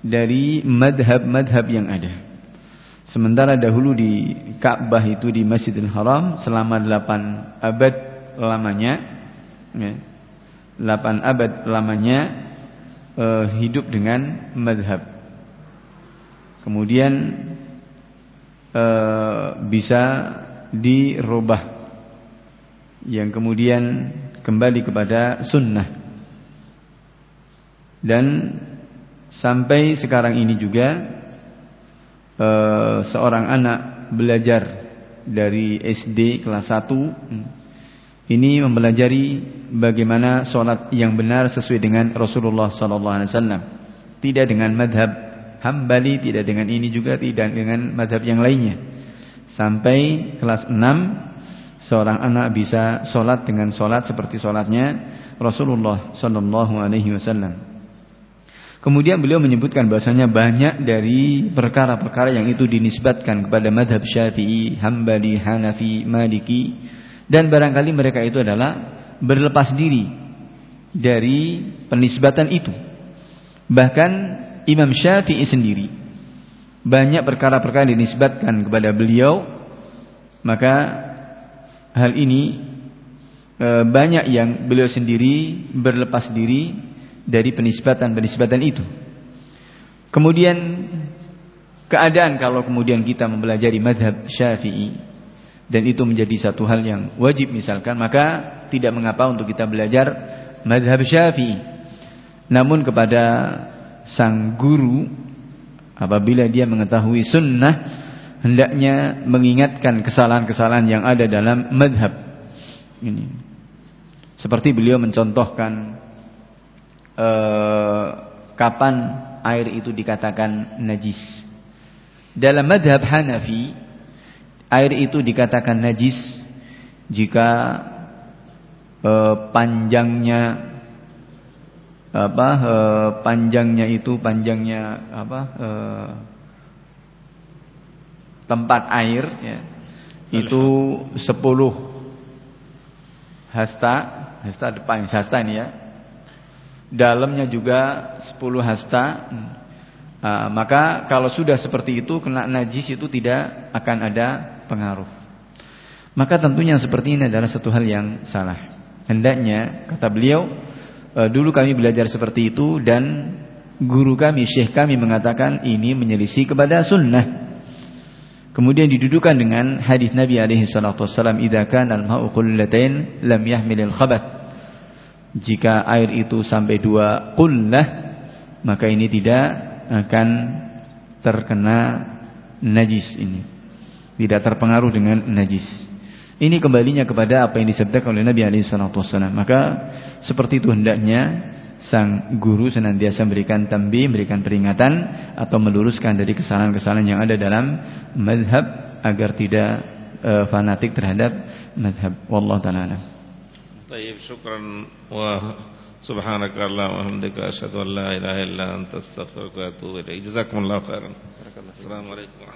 dari madhab-madhab yang ada. Sementara dahulu di Ka'bah itu di Masjidil Haram selama 8 abad lamanya, ya, 8 abad lamanya uh, hidup dengan madhab. Kemudian uh, bisa dirubah yang kemudian kembali kepada sunnah dan sampai sekarang ini juga e, seorang anak belajar dari SD kelas 1 ini mempelajari bagaimana sholat yang benar sesuai dengan Rasulullah sallallahu alaihi wasallam. Tidak dengan madhab Hambali, tidak dengan ini juga tidak dengan madhab yang lainnya. Sampai kelas 6 seorang anak bisa sholat dengan sholat seperti sholatnya Rasulullah sallallahu alaihi wasallam. Kemudian beliau menyebutkan bahasanya banyak dari perkara-perkara yang itu dinisbatkan kepada madhab syafi'i, hambali, hanafi, maliki. Dan barangkali mereka itu adalah berlepas diri dari penisbatan itu. Bahkan Imam Syafi'i sendiri banyak perkara-perkara dinisbatkan kepada beliau. Maka hal ini e, banyak yang beliau sendiri berlepas diri dari penisbatan-penisbatan itu. Kemudian keadaan kalau kemudian kita mempelajari madhab syafi'i dan itu menjadi satu hal yang wajib misalkan maka tidak mengapa untuk kita belajar madhab syafi'i. Namun kepada sang guru apabila dia mengetahui sunnah hendaknya mengingatkan kesalahan-kesalahan yang ada dalam madhab ini. Seperti beliau mencontohkan eh, kapan air itu dikatakan najis. Dalam madhab Hanafi, air itu dikatakan najis jika eh, panjangnya apa eh, panjangnya itu panjangnya apa eh, tempat air ya, itu 10 hasta, hasta depan hasta ini ya. Dalamnya juga 10 hasta. Uh, maka kalau sudah seperti itu kena najis itu tidak akan ada pengaruh. Maka tentunya seperti ini adalah satu hal yang salah. Hendaknya kata beliau uh, dulu kami belajar seperti itu dan guru kami, syekh kami mengatakan ini menyelisih kepada sunnah. Kemudian didudukan dengan hadis Nabi alaihi salatu wasallam, "Idza al-ma'u qullatain lam yahmilil khabath." Jika air itu sampai dua qullah, maka ini tidak akan terkena najis ini. Tidak terpengaruh dengan najis. Ini kembalinya kepada apa yang disebutkan oleh Nabi alaihi salatu wasallam. Maka seperti itu hendaknya sang guru senantiasa memberikan tambi, memberikan peringatan atau meluruskan dari kesalahan-kesalahan yang ada dalam madhab agar tidak uh, fanatik terhadap madhab. Wallahu taala. Tayyib, syukran wa subhanaka Allahumma wa hamdika asyhadu an la ilaha illa anta astaghfiruka wa atubu ilaik. Jazakumullahu khairan. Assalamualaikum warahmatullahi wabarakatuh.